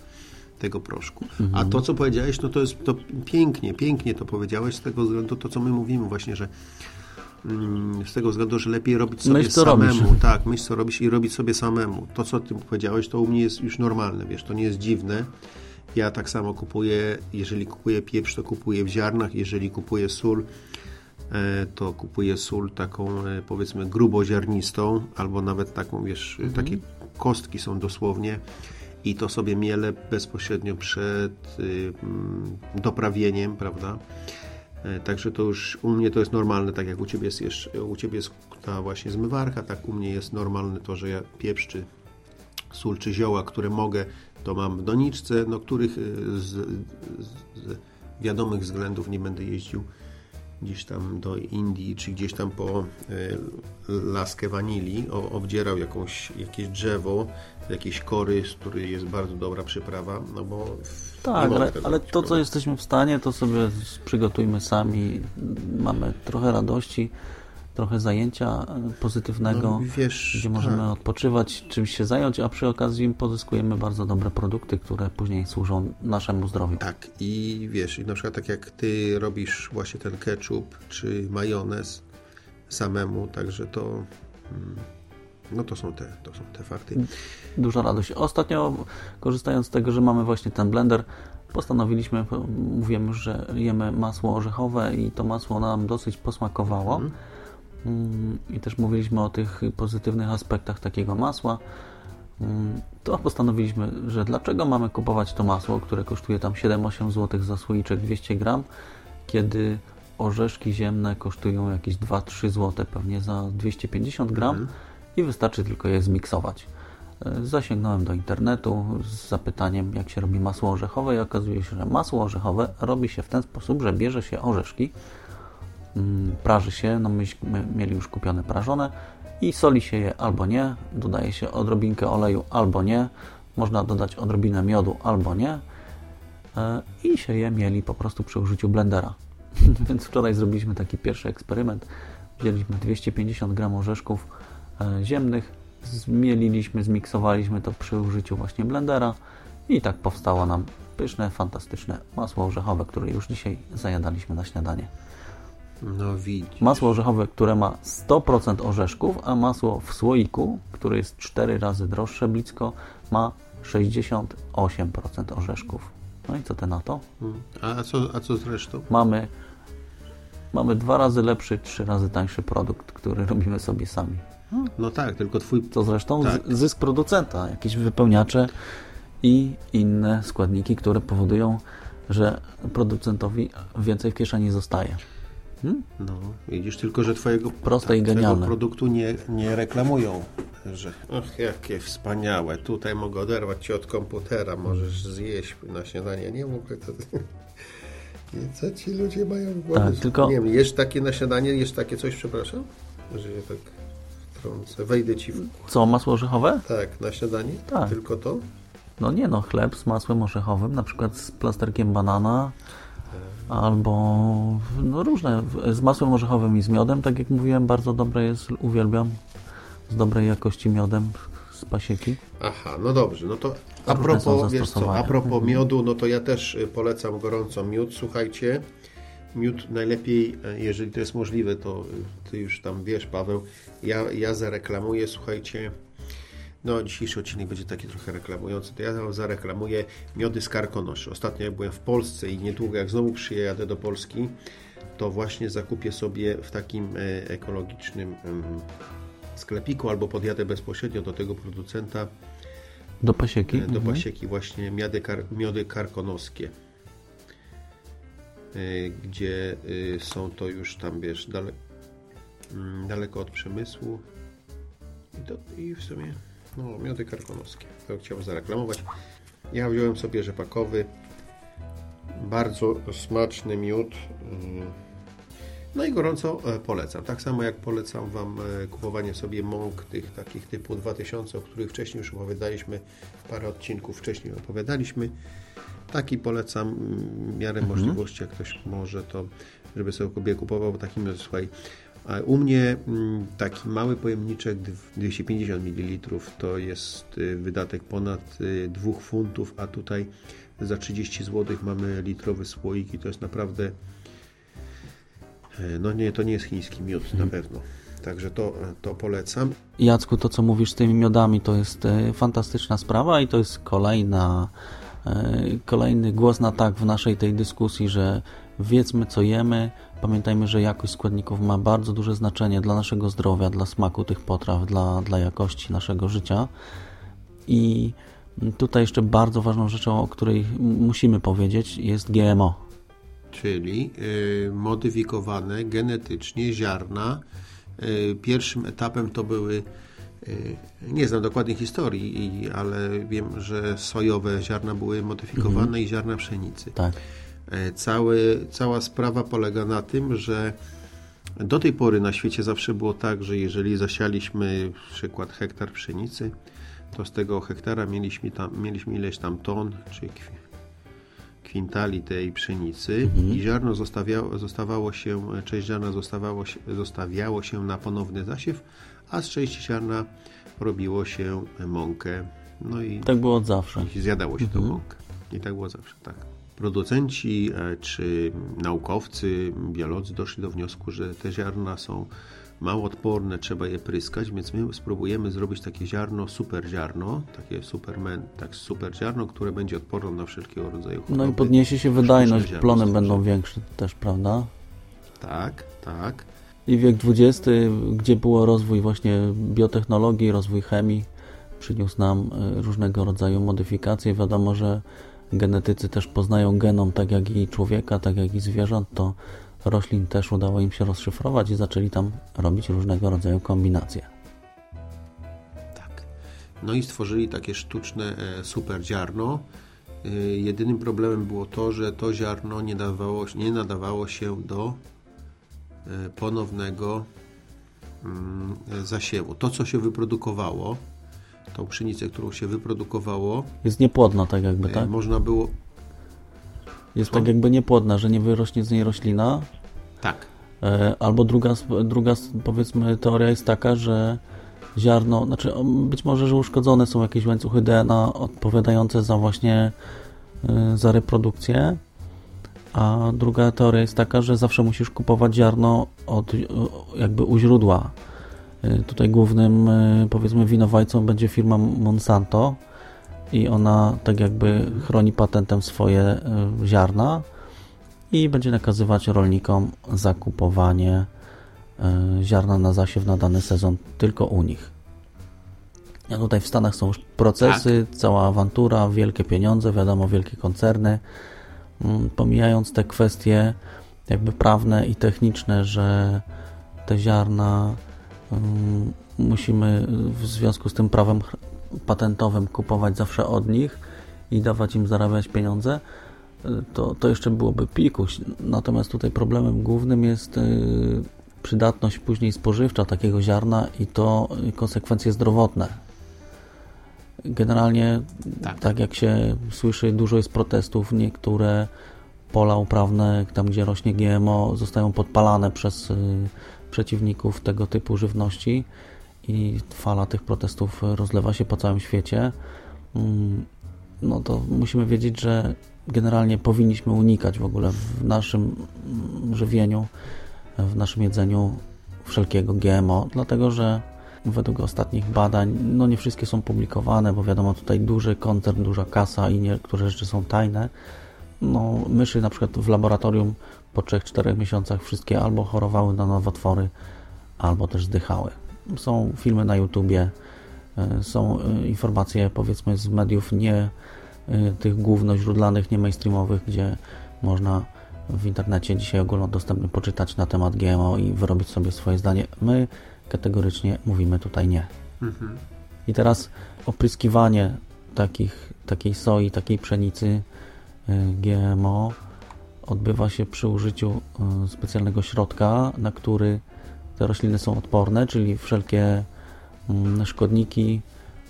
tego proszku. Mhm. A to, co powiedziałeś, no to jest to pięknie, pięknie to powiedziałeś z tego względu, to co my mówimy właśnie, że mm, z tego względu, że lepiej robić sobie myśl, samemu. Robisz. Tak, myśl co robisz i robić sobie samemu. To, co ty powiedziałeś, to u mnie jest już normalne, wiesz, to nie jest dziwne. Ja tak samo kupuję, jeżeli kupuję pieprz, to kupuję w ziarnach, jeżeli kupuję sól, to kupuję sól taką e, powiedzmy gruboziarnistą albo nawet taką, wiesz, mhm. takie kostki są dosłownie i to sobie mielę bezpośrednio przed y, mm, doprawieniem, prawda? E, także to już u mnie to jest normalne, tak jak u Ciebie jest, jeszcze, u ciebie jest ta właśnie zmywarka, tak u mnie jest normalne to, że ja pieprz czy sól czy zioła, które mogę, to mam w doniczce, no których z, z, z wiadomych względów nie będę jeździł gdzieś tam do Indii, czy gdzieś tam po e, laskę wanilii, obdzierał jakąś, jakieś drzewo, jakiejś kory, z której jest bardzo dobra przyprawa, no bo... Tak, ale, ale to, co jesteśmy w stanie, to sobie przygotujmy sami, mamy trochę radości, trochę zajęcia pozytywnego, no, wiesz, gdzie możemy tak. odpoczywać, czymś się zająć, a przy okazji pozyskujemy bardzo dobre produkty, które później służą naszemu zdrowiu. Tak i wiesz, na przykład tak jak ty robisz właśnie ten ketchup czy majonez samemu, także to mm, no to są te, to są te fakty. Duża radość. Ostatnio korzystając z tego, że mamy właśnie ten blender, postanowiliśmy, mówiłem już, że jemy masło orzechowe i to masło nam dosyć posmakowało. Mm, i też mówiliśmy o tych pozytywnych aspektach takiego masła, mm, to postanowiliśmy, że dlaczego mamy kupować to masło, które kosztuje tam 7-8 zł za słoiczek 200 gram, kiedy orzeszki ziemne kosztują jakieś 2-3 zł pewnie za 250 gram mhm. i wystarczy tylko je zmiksować. E, zasięgnąłem do internetu z zapytaniem, jak się robi masło orzechowe i okazuje się, że masło orzechowe robi się w ten sposób, że bierze się orzeszki, Mm, praży się, no myśmy mieli już kupione prażone i soli się je albo nie, dodaje się odrobinkę oleju albo nie, można dodać odrobinę miodu albo nie e, i się je mieli po prostu przy użyciu blendera. Więc wczoraj zrobiliśmy taki pierwszy eksperyment. Wzięliśmy 250 gram orzeszków e, ziemnych, zmieliliśmy, zmiksowaliśmy to przy użyciu właśnie blendera i tak powstało nam pyszne, fantastyczne masło orzechowe, które już dzisiaj zajadaliśmy na śniadanie. No widzisz. Masło orzechowe, które ma 100% orzeszków, a masło w słoiku, które jest 4 razy droższe blisko, ma 68% orzeszków. No i co ty na to? Mm. A co, a co z resztą? Mamy, mamy dwa razy lepszy, trzy razy tańszy produkt, który robimy sobie sami. No tak, tylko twój... To zresztą Tak. zysk producenta, jakieś wypełniacze i inne składniki, które powodują, że producentowi więcej w kieszeni zostaje. No, widzisz, tylko że twojego, Proste i twojego genialne. produktu nie, nie reklamują. Że, ach, jakie wspaniałe, tutaj mogę oderwać Cię od komputera, możesz zjeść na śniadanie. Nie mogę to... Nie, Co ci ludzie mają w głowie? Tak, tylko- Nie wiem, jesz takie na śniadanie, jesz takie coś, przepraszam? Że się tak wtrącę. Wejdę Ci w... Co, masło orzechowe? Tak, na śniadanie? Tak. Tylko to? No nie no, chleb z masłem orzechowym, na przykład z plasterkiem banana, albo no różne, z masłem orzechowym i z miodem, tak jak mówiłem, bardzo dobre jest, uwielbiam, z dobrej jakości miodem z pasieki. Aha, no dobrze, no to a propos, wiesz co, a propos Mhm. miodu, no to ja też y, polecam gorąco miód, słuchajcie, miód najlepiej, y, jeżeli to jest możliwe, to y, Ty już tam wiesz, Paweł, ja, ja zareklamuję, słuchajcie, no dzisiejszy odcinek będzie taki trochę reklamujący, to ja zareklamuję miody z Karkonoszy. Ostatnio jak byłem w Polsce i niedługo jak znowu przyjadę do Polski, to właśnie zakupię sobie w takim e, ekologicznym sklepiku albo podjadę bezpośrednio do tego producenta Do pasieki. do mhm. pasieki właśnie miody, kar, miody karkonoskie, y, gdzie są to już tam, wiesz, dale, mm, daleko od przemysłu i, to, i w sumie no, miody karkonoskie. To chciałem zareklamować. Ja wziąłem sobie rzepakowy, bardzo smaczny miód. No i gorąco e, polecam. Tak samo jak polecam Wam e, kupowanie sobie mąk tych takich typu 2000, o których wcześniej już opowiadaliśmy, parę odcinków wcześniej opowiadaliśmy. Taki polecam w miarę możliwości, jak ktoś może, to żeby sobie kupował takim, słuchaj, u mnie mm, taki mały pojemniczek dw- 250 ml to jest y, wydatek ponad 2 funtów, a tutaj za 30 zł mamy litrowy słoik i to jest naprawdę e, no nie, to nie jest chiński miód na pewno. Także to, to polecam. Jacku, to co mówisz z tymi miodami to jest e, fantastyczna sprawa i to jest kolejna, e, kolejny głos na tak w naszej tej dyskusji, że wiedzmy co jemy, pamiętajmy, że jakość składników ma bardzo duże znaczenie dla naszego zdrowia, dla smaku tych potraw, dla, dla jakości naszego życia i tutaj jeszcze bardzo ważną rzeczą, o której musimy powiedzieć jest GMO. czyli y, modyfikowane genetycznie ziarna. Y, pierwszym etapem to były, y, nie znam dokładnie historii, ale wiem, że sojowe ziarna były modyfikowane i ziarna pszenicy. Tak. E, Cały, cała sprawa polega na tym, że do tej pory na świecie zawsze było tak, że jeżeli zasialiśmy przykład hektar pszenicy, to z tego hektara mieliśmy, tam, mieliśmy ileś tam ton, czy kwi- kwintali tej pszenicy i ziarno zostawiało, zostawało się, część ziarna zostawało zostawiało się na ponowny zasiew, a z części ziarna robiło się mąkę. No i Tak było od zawsze. i zjadało się tą mąkę. I tak było zawsze, tak. Producenci e, czy naukowcy, biolodzy doszli do wniosku, że te ziarna są mało odporne, trzeba je pryskać, więc my spróbujemy zrobić takie ziarno, super ziarno, takie superman, tak super ziarno, które będzie odporne na wszelkiego rodzaju choroby. No i podniesie się wydajność, plony będą większe też, prawda? Tak, tak. I wiek XX, gdzie było rozwój właśnie biotechnologii, rozwój chemii, przyniósł nam y, różnego rodzaju modyfikacje. Wiadomo, że genetycy też poznają genom tak jak i człowieka, tak jak i zwierząt, to roślin też udało im się rozszyfrować i zaczęli tam robić różnego rodzaju kombinacje. Tak. No i stworzyli takie sztuczne e, super ziarno. E, Jedynym problemem było to, że to ziarno nie, dawało, nie nadawało się do e, ponownego mm, zasiewu. To, co się wyprodukowało, tą pszenicę, którą się wyprodukowało, Jest niepłodna tak jakby, e, tak? można było jest tak jakby niepłodna, że nie wyrośnie z niej roślina. Tak. E, Albo druga, druga powiedzmy teoria jest taka, że ziarno, znaczy być może, że uszkodzone są jakieś łańcuchy DNA odpowiadające za właśnie y, za reprodukcję, a druga teoria jest taka, że zawsze musisz kupować ziarno od jakby u źródła. Y, Tutaj głównym y, powiedzmy winowajcą będzie firma Monsanto i ona tak jakby chroni patentem swoje y, ziarna i będzie nakazywać rolnikom zakupowanie ziarna na zasiew na dany sezon tylko u nich. A tutaj w Stanach są już procesy, cała awantura, wielkie pieniądze, wiadomo, wielkie koncerny. Mm, Pomijając te kwestie jakby prawne i techniczne, że te ziarna musimy w związku z tym prawem patentowym kupować zawsze od nich i dawać im zarabiać pieniądze, y, to, to jeszcze byłoby pikuś. Natomiast tutaj problemem głównym jest y, przydatność później spożywcza takiego ziarna i to y, konsekwencje zdrowotne. Generalnie, Tak. tak. jak się słyszy, dużo jest protestów. Niektóre pola uprawne, tam gdzie rośnie GMO, zostają podpalane przez przeciwników tego typu żywności i fala tych protestów rozlewa się po całym świecie. Mm, No to musimy wiedzieć, że generalnie powinniśmy unikać w ogóle w naszym żywieniu, w naszym jedzeniu wszelkiego GMO, dlatego że według ostatnich badań, no nie wszystkie są publikowane, bo wiadomo, tutaj duży koncern, duża kasa i niektóre rzeczy są tajne. No, myszy na przykład w laboratorium po 3-4 miesiącach wszystkie albo chorowały na nowotwory, albo też zdychały. Są filmy na YouTubie, y, są y, informacje powiedzmy z mediów nie y, tych głównoźródlanych, nie mainstreamowych, gdzie można w internecie dzisiaj ogólnodostępnie poczytać na temat GMO i wyrobić sobie swoje zdanie. My kategorycznie mówimy tutaj nie. Mhm. I teraz opryskiwanie takich, takiej soi, takiej pszenicy GMO odbywa się przy użyciu y, specjalnego środka, na który te rośliny są odporne, czyli wszelkie mm, szkodniki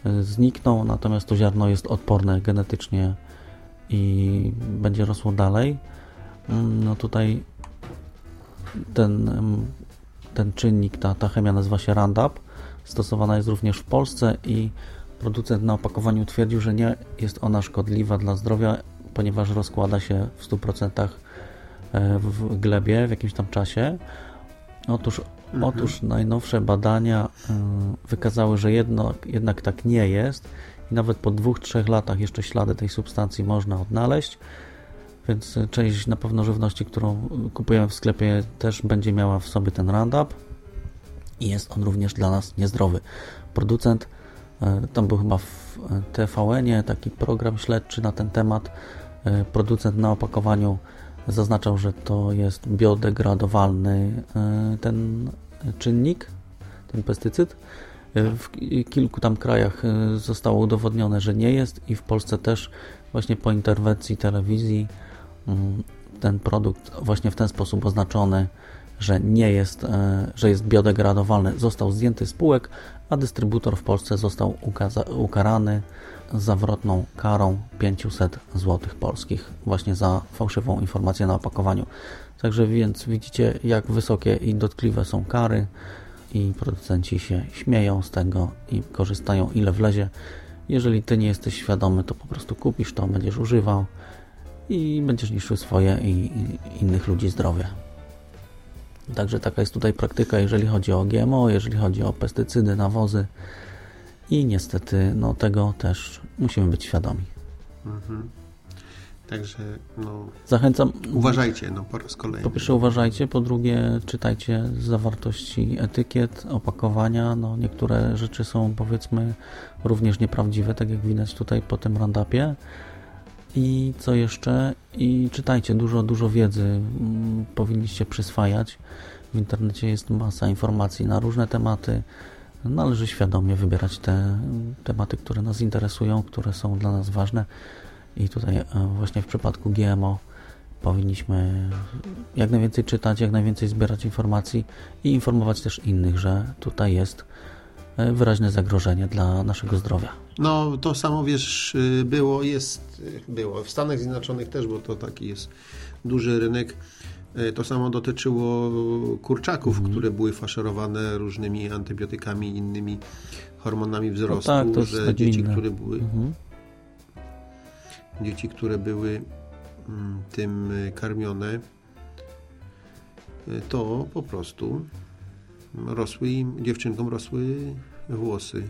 y, znikną, natomiast to ziarno jest odporne genetycznie i będzie rosło dalej. Mm, No tutaj ten, em, ten czynnik, ta, ta chemia nazywa się Roundup. Stosowana jest również w Polsce i producent na opakowaniu twierdził, że nie jest ona szkodliwa dla zdrowia, ponieważ rozkłada się w 100% e, w glebie w jakimś tam czasie. Otóż, otóż najnowsze badania y, wykazały, że jedno, jednak tak nie jest i nawet po dwóch, trzech latach jeszcze ślady tej substancji można odnaleźć. Więc y, część na pewno żywności, którą kupujemy w sklepie też będzie miała w sobie ten Roundup i jest on również dla nas niezdrowy. Producent, tam był chyba w TVN-ie taki program śledczy na ten temat. Producent na opakowaniu zaznaczał, że to jest biodegradowalny y, ten czynnik, ten pestycyd. Y, W ki- kilku tam krajach y, zostało udowodnione, że nie jest i w Polsce też właśnie po interwencji telewizji mm, ten produkt właśnie w ten sposób oznaczony, że nie jest, e, że jest biodegradowalny, został zdjęty z półek, a dystrybutor w Polsce został ukarany zawrotną karą 500 zł polskich właśnie za fałszywą informację na opakowaniu. Także więc widzicie jak wysokie i dotkliwe są kary i producenci się śmieją z tego i korzystają ile wlezie. Jeżeli Ty nie jesteś świadomy, to po prostu kupisz to, będziesz używał i będziesz niszczył swoje i, innych ludzi zdrowie. Także taka jest tutaj praktyka, jeżeli chodzi o GMO, jeżeli chodzi o pestycydy, nawozy i niestety no, tego też musimy być świadomi. Mhm. Także no, Zachęcam, uważajcie no, po raz kolejny. po pierwsze uważajcie, po drugie czytajcie zawartości etykiet, opakowania. No, niektóre rzeczy są powiedzmy również nieprawdziwe, tak jak widać tutaj po tym randapie. I co jeszcze? I czytajcie dużo, dużo wiedzy. mm, Powinniście przyswajać. W internecie jest masa informacji na różne tematy. Należy świadomie wybierać te tematy, które nas interesują, które są dla nas ważne. I tutaj e, właśnie w przypadku GMO powinniśmy jak najwięcej czytać, jak najwięcej zbierać informacji i informować też innych, że tutaj jest e, wyraźne zagrożenie dla naszego zdrowia. No, to samo wiesz, y, było, jest, było. W Stanach Zjednoczonych też, bo to taki jest duży rynek. Y, To samo dotyczyło kurczaków, Mhm. które były faszerowane różnymi antybiotykami i innymi hormonami wzrostu, tak, to że dzieci, inne. które były Mhm. dzieci, które były mm, tym y, karmione, y, to po prostu rosły im, dziewczynkom rosły włosy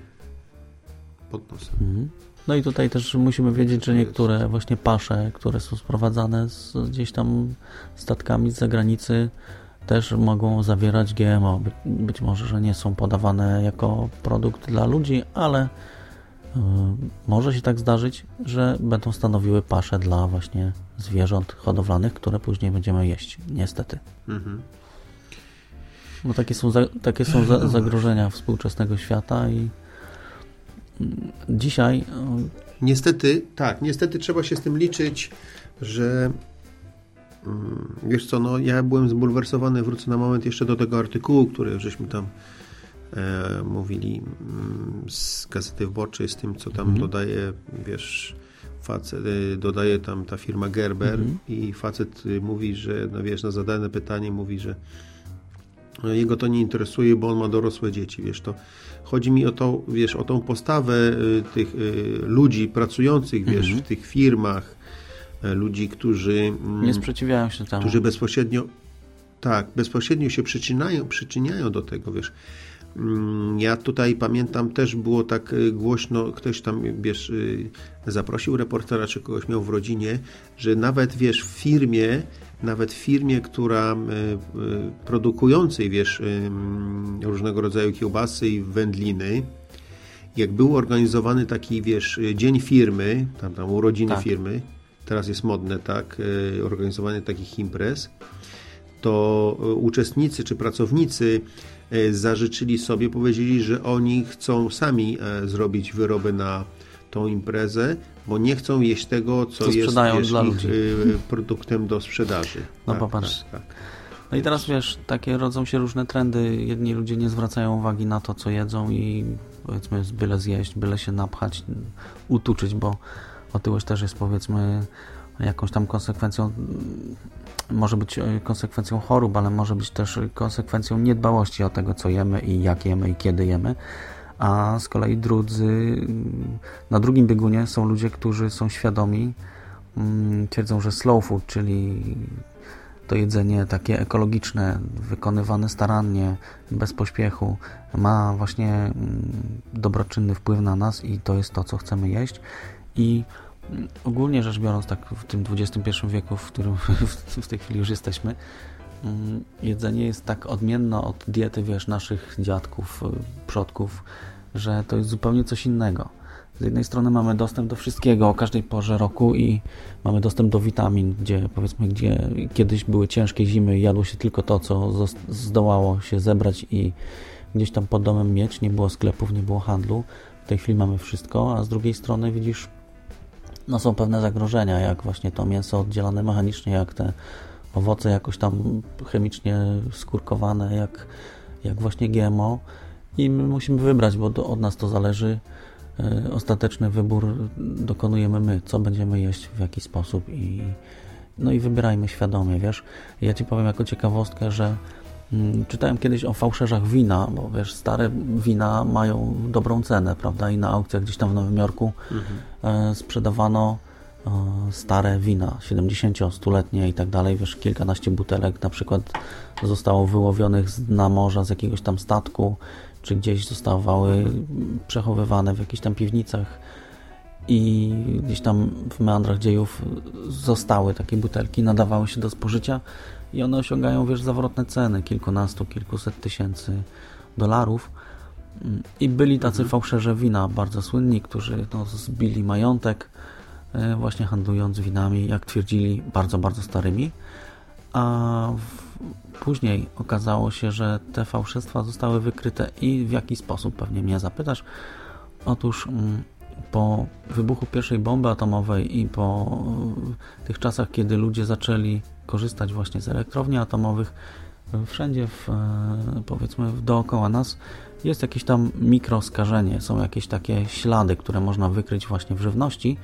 pod nosem. Mhm. No i tutaj też musimy wiedzieć, że niektóre właśnie pasze, które są sprowadzane z gdzieś tam statkami z zagranicy, też mogą zawierać GMO. By, być może, że nie są podawane jako produkt dla ludzi, ale y, może się tak zdarzyć, że będą stanowiły pasze dla właśnie zwierząt hodowlanych, które później będziemy jeść. Niestety. Mhm. No takie są, za, takie są za, zagrożenia współczesnego świata i dzisiaj y, Niestety, tak, niestety trzeba się z tym liczyć, że mm, wiesz co, no ja byłem zbulwersowany, wrócę na moment jeszcze do tego artykułu, który żeśmy tam e, mówili mm, z Gazety Wyborczej, z tym, co tam Mhm. dodaje, wiesz, facet, e, dodaje tam ta firma Gerber Mhm. i facet y, mówi, że, no wiesz, na zadane pytanie mówi, że jego to nie interesuje, bo on ma dorosłe dzieci, wiesz, to chodzi mi o to, wiesz, o tą postawę y, tych y, ludzi pracujących, wiesz, Mhm. w tych firmach, ludzi, którzy, mm, nie sprzeciwiają się temu. którzy bezpośrednio tak, bezpośrednio się przyczyniają, przyczyniają do tego, wiesz. Mm, Ja tutaj pamiętam, też było tak głośno, ktoś tam, wiesz, zaprosił reportera, czy kogoś miał w rodzinie, że nawet, wiesz, w firmie, nawet w firmie, która y, y, produkującej, wiesz, różnego rodzaju kiełbasy i wędliny, jak był organizowany taki, wiesz, y, dzień firmy, tam, tam urodziny Tak. firmy, teraz jest modne, tak, organizowanie takich imprez, to uczestnicy czy pracownicy zażyczyli sobie, powiedzieli, że oni chcą sami e, zrobić wyroby na tą imprezę, bo nie chcą jeść tego, co, Co jest wiesz, dla ich ludzi. y, produktem do sprzedaży. No Tak, popatrz. Tak, tak. No i teraz wiesz, takie rodzą się różne trendy. Jedni ludzie nie zwracają uwagi na to, co jedzą i powiedzmy byle zjeść, byle się napchać, utuczyć, bo otyłość też jest powiedzmy jakąś tam konsekwencją, może być e, konsekwencją chorób, ale może być też konsekwencją niedbałości o tego, co jemy i jak jemy i kiedy jemy. A z kolei drudzy, mm, na drugim biegunie są ludzie, którzy są świadomi, mm, twierdzą, że slow food, czyli to jedzenie takie ekologiczne, wykonywane starannie, bez pośpiechu, ma właśnie mm, dobroczynny wpływ na nas i to jest to, co chcemy jeść. I ogólnie rzecz biorąc, tak w tym XXI wieku, w którym w tej chwili już jesteśmy, jedzenie jest tak odmienne od diety, wiesz, naszych dziadków, y, przodków, że to jest zupełnie coś innego. Z jednej strony mamy dostęp do wszystkiego o każdej porze roku i mamy dostęp do witamin, gdzie powiedzmy, gdzie kiedyś były ciężkie zimy i jadło się tylko to, co zdołało się zebrać i gdzieś tam pod domem mieć, nie było sklepów, nie było handlu. W tej chwili mamy wszystko, a z drugiej strony widzisz, no są pewne zagrożenia, jak właśnie to mięso oddzielane mechanicznie, jak te owoce jakoś tam chemicznie skórkowane, jak, jak właśnie GMO i my musimy wybrać, bo do, od nas to zależy. Y, Ostateczny wybór dokonujemy my, co będziemy jeść, w jaki sposób i no i wybierajmy świadomie, wiesz. Ja Ci powiem jako ciekawostkę, że mm, czytałem kiedyś o fałszerzach wina, bo wiesz, stare wina mają dobrą cenę, prawda, i na aukcjach gdzieś tam w Nowym Jorku e, sprzedawano e, stare wina, 70-stuletnie i tak dalej, wiesz, kilkanaście butelek na przykład zostało wyłowionych z dna morza, z jakiegoś tam statku, czy gdzieś zostawały przechowywane w jakichś tam piwnicach i gdzieś tam w meandrach dziejów zostały takie butelki, nadawały się do spożycia i one osiągają, wiesz, zawrotne ceny, kilkunastu, kilkuset tysięcy dolarów. I byli tacy fałszerze wina, bardzo słynni, którzy no, zbili majątek, właśnie handlując winami, jak twierdzili, bardzo, bardzo starymi. A w, później okazało się, że te fałszerstwa zostały wykryte i w jaki sposób, pewnie mnie zapytasz. Otóż mm, po wybuchu pierwszej bomby atomowej i po y, tych czasach, kiedy ludzie zaczęli korzystać właśnie z elektrowni atomowych, wszędzie w, powiedzmy dookoła nas jest jakieś tam mikroskażenie, są jakieś takie ślady, które można wykryć właśnie w żywności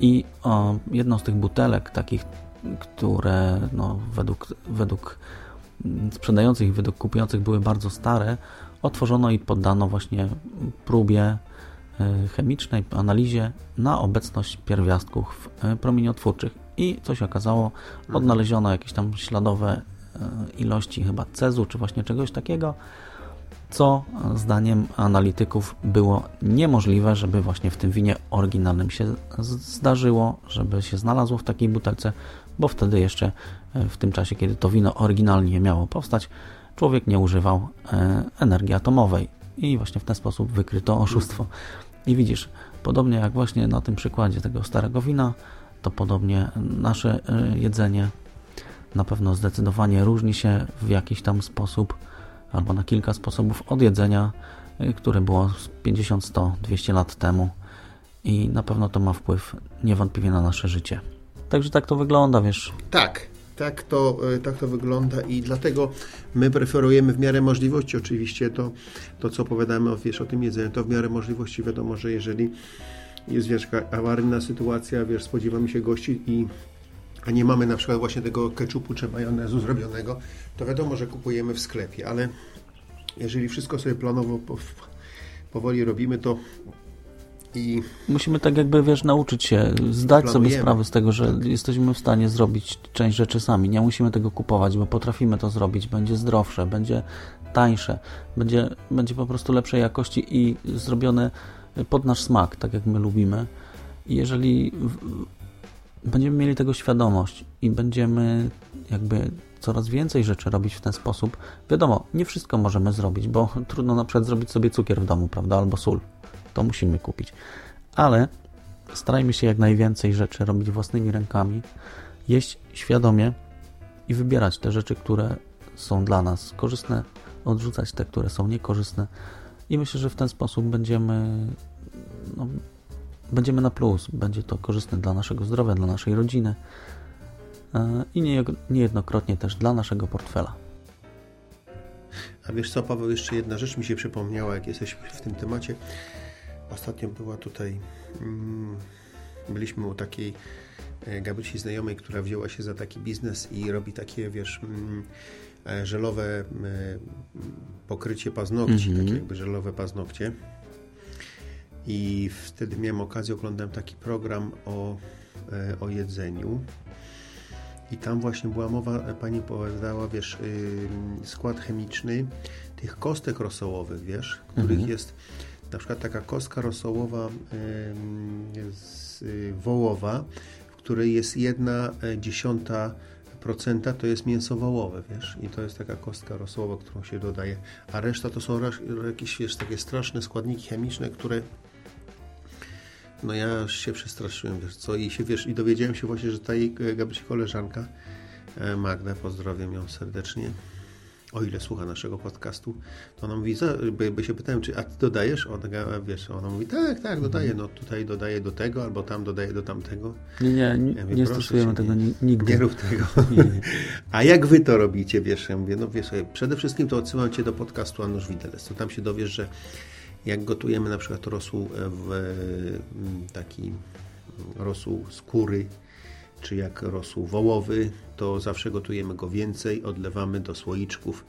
i o, jedną z tych butelek takich, które no, według, według sprzedających i według kupujących były bardzo stare, otworzono i poddano właśnie próbie e, chemicznej, analizie na obecność pierwiastków e, promieniotwórczych. I co się okazało, odnaleziono jakieś tam śladowe e, ilości chyba cezu, czy właśnie czegoś takiego, co zdaniem analityków było niemożliwe, żeby właśnie w tym winie oryginalnym się zdarzyło, żeby się znalazło w takiej butelce, bo wtedy jeszcze e, w tym czasie, kiedy to wino oryginalnie miało powstać, człowiek nie używał e, energii atomowej i właśnie w ten sposób wykryto oszustwo. I widzisz, podobnie jak właśnie na tym przykładzie tego starego wina, to podobnie nasze e, jedzenie na pewno zdecydowanie różni się w jakiś tam sposób albo na kilka sposobów od jedzenia, y, które było 50, 100, 200 lat temu i na pewno to ma wpływ niewątpliwie na nasze życie. Także tak to wygląda, wiesz. Tak, tak to, y, tak to wygląda i dlatego my preferujemy w miarę możliwości oczywiście to, to co opowiadamy wiesz, o tym jedzeniu, to w miarę możliwości wiadomo, że jeżeli jest wiesz, awaryjna sytuacja, wiesz, spodziewamy się gości i a nie mamy na przykład właśnie tego keczupu czy majonezu zrobionego, to wiadomo, że kupujemy w sklepie, ale jeżeli wszystko sobie planowo powoli robimy, to i musimy tak jakby, wiesz, nauczyć się, zdać planujemy. sobie sprawę z tego, że tak. jesteśmy w stanie zrobić część rzeczy sami. Nie musimy tego kupować, bo potrafimy to zrobić. Będzie zdrowsze, będzie tańsze, będzie, będzie po prostu lepszej jakości i zrobione pod nasz smak, tak jak my lubimy. I jeżeli będziemy mieli tego świadomość i będziemy jakby coraz więcej rzeczy robić w ten sposób. Wiadomo, nie wszystko możemy zrobić, bo trudno na przykład zrobić sobie cukier w domu, prawda, albo sól. To musimy kupić. Ale starajmy się jak najwięcej rzeczy robić własnymi rękami, jeść świadomie i wybierać te rzeczy, które są dla nas korzystne, odrzucać te, które są niekorzystne. I myślę, że w ten sposób będziemy no, będziemy na plus. Będzie to korzystne dla naszego zdrowia, dla naszej rodziny e, i niejednokrotnie też dla naszego portfela. A wiesz co, Paweł, jeszcze jedna rzecz mi się przypomniała, jak jesteśmy w tym temacie. Ostatnio była tutaj, mm, byliśmy u takiej e, Gabrysi znajomej, która wzięła się za taki biznes i robi takie, wiesz, mm, e, żelowe pokrycie paznokci, mm -hmm. takie jakby żelowe paznokcie i wtedy miałem okazję, oglądałem taki program o, e, o jedzeniu i tam właśnie była mowa, pani powiedziała, wiesz, skład chemiczny tych kostek rosołowych, wiesz, których mhm. jest na przykład taka kostka rosołowa wołowa, w której jest jedna e, dziesiąta procenta to jest mięso wołowe, wiesz, i to jest taka kostka rosołowa, którą się dodaje, a reszta to są jakieś, wiesz, takie straszne składniki chemiczne, które no ja się przestraszyłem, wiesz co, i się, wiesz, i dowiedziałem się właśnie, że ta jej e, Gabrysia koleżanka e, Magda, pozdrawiam ją serdecznie, o ile słucha naszego podcastu, to ona mówi, by, by się pytałem, czy a ty dodajesz? Ona, wiesz, ona mówi, tak, tak, dodaję, no tutaj dodaję do tego, albo tam dodaję do tamtego. Nie, nie, nie, ja mówię, nie stosujemy tego nie, nigdy. Nie rób tego. Nie. A jak wy to robicie, wiesz, ja mówię, no wiesz, przede wszystkim to odsyłam cię do podcastu Anusz Widelec, to tam się dowiesz, że jak gotujemy na przykład rosół w mm, taki rosół skóry, czy jak rosół wołowy, to zawsze gotujemy go więcej, odlewamy do słoiczków,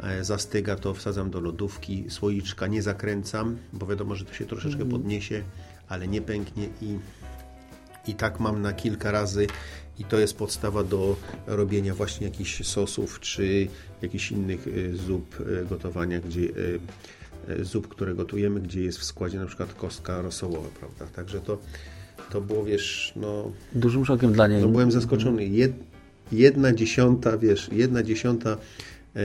e, zastyga to, wsadzam do lodówki, słoiczka nie zakręcam, bo wiadomo, że to się troszeczkę mhm. podniesie, ale nie pęknie i, i tak mam na kilka razy. I to jest podstawa do robienia właśnie jakichś sosów, czy jakichś innych e, zup e, gotowania, gdzie E, zup, które gotujemy, gdzie jest w składzie na przykład kostka rosołowa, prawda? Także to, to było, wiesz, no... Dużym szokiem dla niej. No byłem zaskoczony. Jed, jedna dziesiąta, wiesz, jedna dziesiąta e,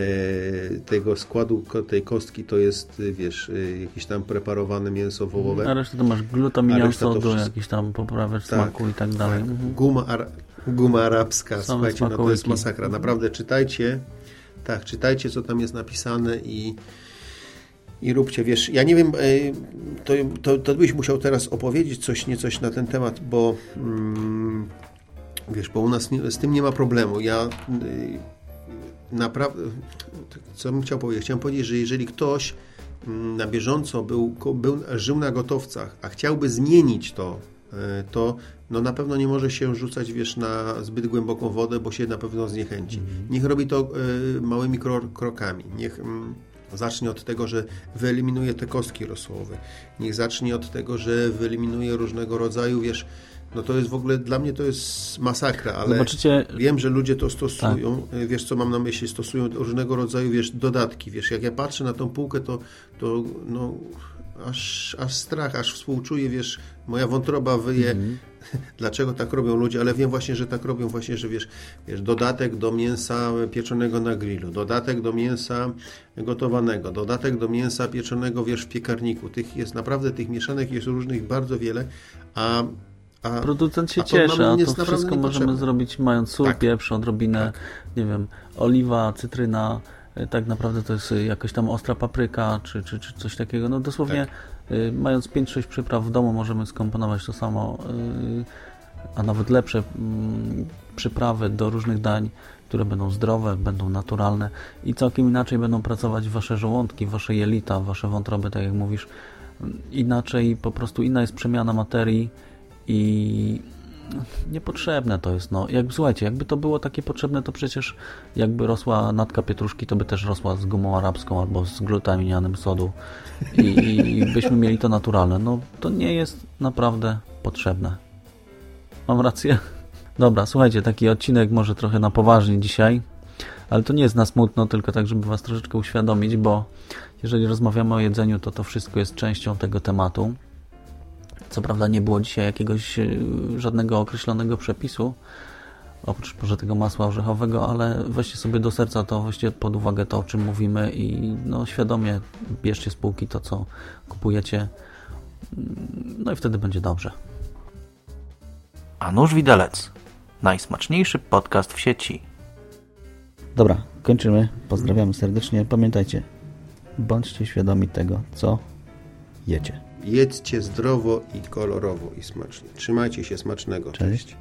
tego składu, tej kostki to jest, wiesz, e, jakieś tam preparowane mięso wołowe. A resztę to masz glutaminę sodu, wszystko... jakieś tam poprawę tak, smaku i tak dalej. Tak. Mhm. Guma, guma arabska, Same słuchajcie, no to jest masakra. Naprawdę czytajcie, tak, czytajcie, co tam jest napisane i i róbcie. Wiesz, ja nie wiem, e, to, to, to byś musiał teraz opowiedzieć coś, niecoś na ten temat, bo mm, wiesz, bo u nas nie, z tym nie ma problemu. Ja naprawdę, co bym chciał powiedzieć? Chciałem powiedzieć, że jeżeli ktoś mm, na bieżąco był, był, żył na gotowcach, a chciałby zmienić to, e, to no na pewno nie może się rzucać, wiesz, na zbyt głęboką wodę, bo się na pewno zniechęci. Niech robi to małymi kro, krokami. Niech mm, zacznie od tego, że wyeliminuje te kostki rosłowe. Niech zacznie od tego, że wyeliminuje różnego rodzaju, wiesz, no to jest w ogóle, dla mnie to jest masakra, ale Zobaczycie- wiem, że ludzie to stosują. Wiesz, co mam na myśli? Stosują różnego rodzaju, wiesz, dodatki. Wiesz, jak ja patrzę na tą półkę, to, to no, aż, aż strach, aż współczuję, wiesz, moja wątroba wyje, dlaczego tak robią ludzie, ale wiem właśnie, że tak robią właśnie, że wiesz, wiesz, dodatek do mięsa pieczonego na grillu, dodatek do mięsa gotowanego, dodatek do mięsa pieczonego, wiesz, w piekarniku. Tych jest naprawdę, tych mieszanek jest różnych bardzo wiele, a a, Producent się a to cieszy, a to wszystko możemy zrobić mając sól, Tak. pieprz, odrobinę, nie wiem, oliwa, cytryna, tak naprawdę to jest y, jakaś tam ostra papryka, czy, czy, czy coś takiego. No dosłownie Tak. y, mając 5-6 przypraw w domu możemy skomponować to samo, a nawet lepsze mm, przyprawy do różnych dań, które będą zdrowe, będą naturalne i całkiem inaczej będą pracować wasze żołądki, wasze jelita, wasze wątroby, tak jak mówisz. Inaczej, po prostu inna jest przemiana materii i niepotrzebne to jest. No, jak, słuchajcie, jakby to było takie potrzebne, to przecież jakby rosła natka pietruszki, to by też rosła z gumą arabską albo z glutaminianem sodu i, i byśmy mieli to naturalne. No, to nie jest naprawdę potrzebne. Mam rację? Dobra, słuchajcie, taki odcinek może trochę na poważnie dzisiaj, ale to nie jest na smutno, tylko tak, żeby Was troszeczkę uświadomić, bo jeżeli rozmawiamy o jedzeniu, to to wszystko jest częścią tego tematu. Co prawda nie było dzisiaj jakiegoś y, żadnego określonego przepisu, oprócz może tego masła orzechowego, ale weźcie sobie do serca to, weźcie pod uwagę to, o czym mówimy i no, świadomie bierzcie z półki to, co kupujecie. No i wtedy będzie dobrze. A nóż widelec. Najsmaczniejszy podcast w sieci. Dobra, kończymy. Pozdrawiamy serdecznie. Pamiętajcie, bądźcie świadomi tego, co jecie. Jedzcie zdrowo i kolorowo i smacznie. Trzymajcie się smacznego. Cześć.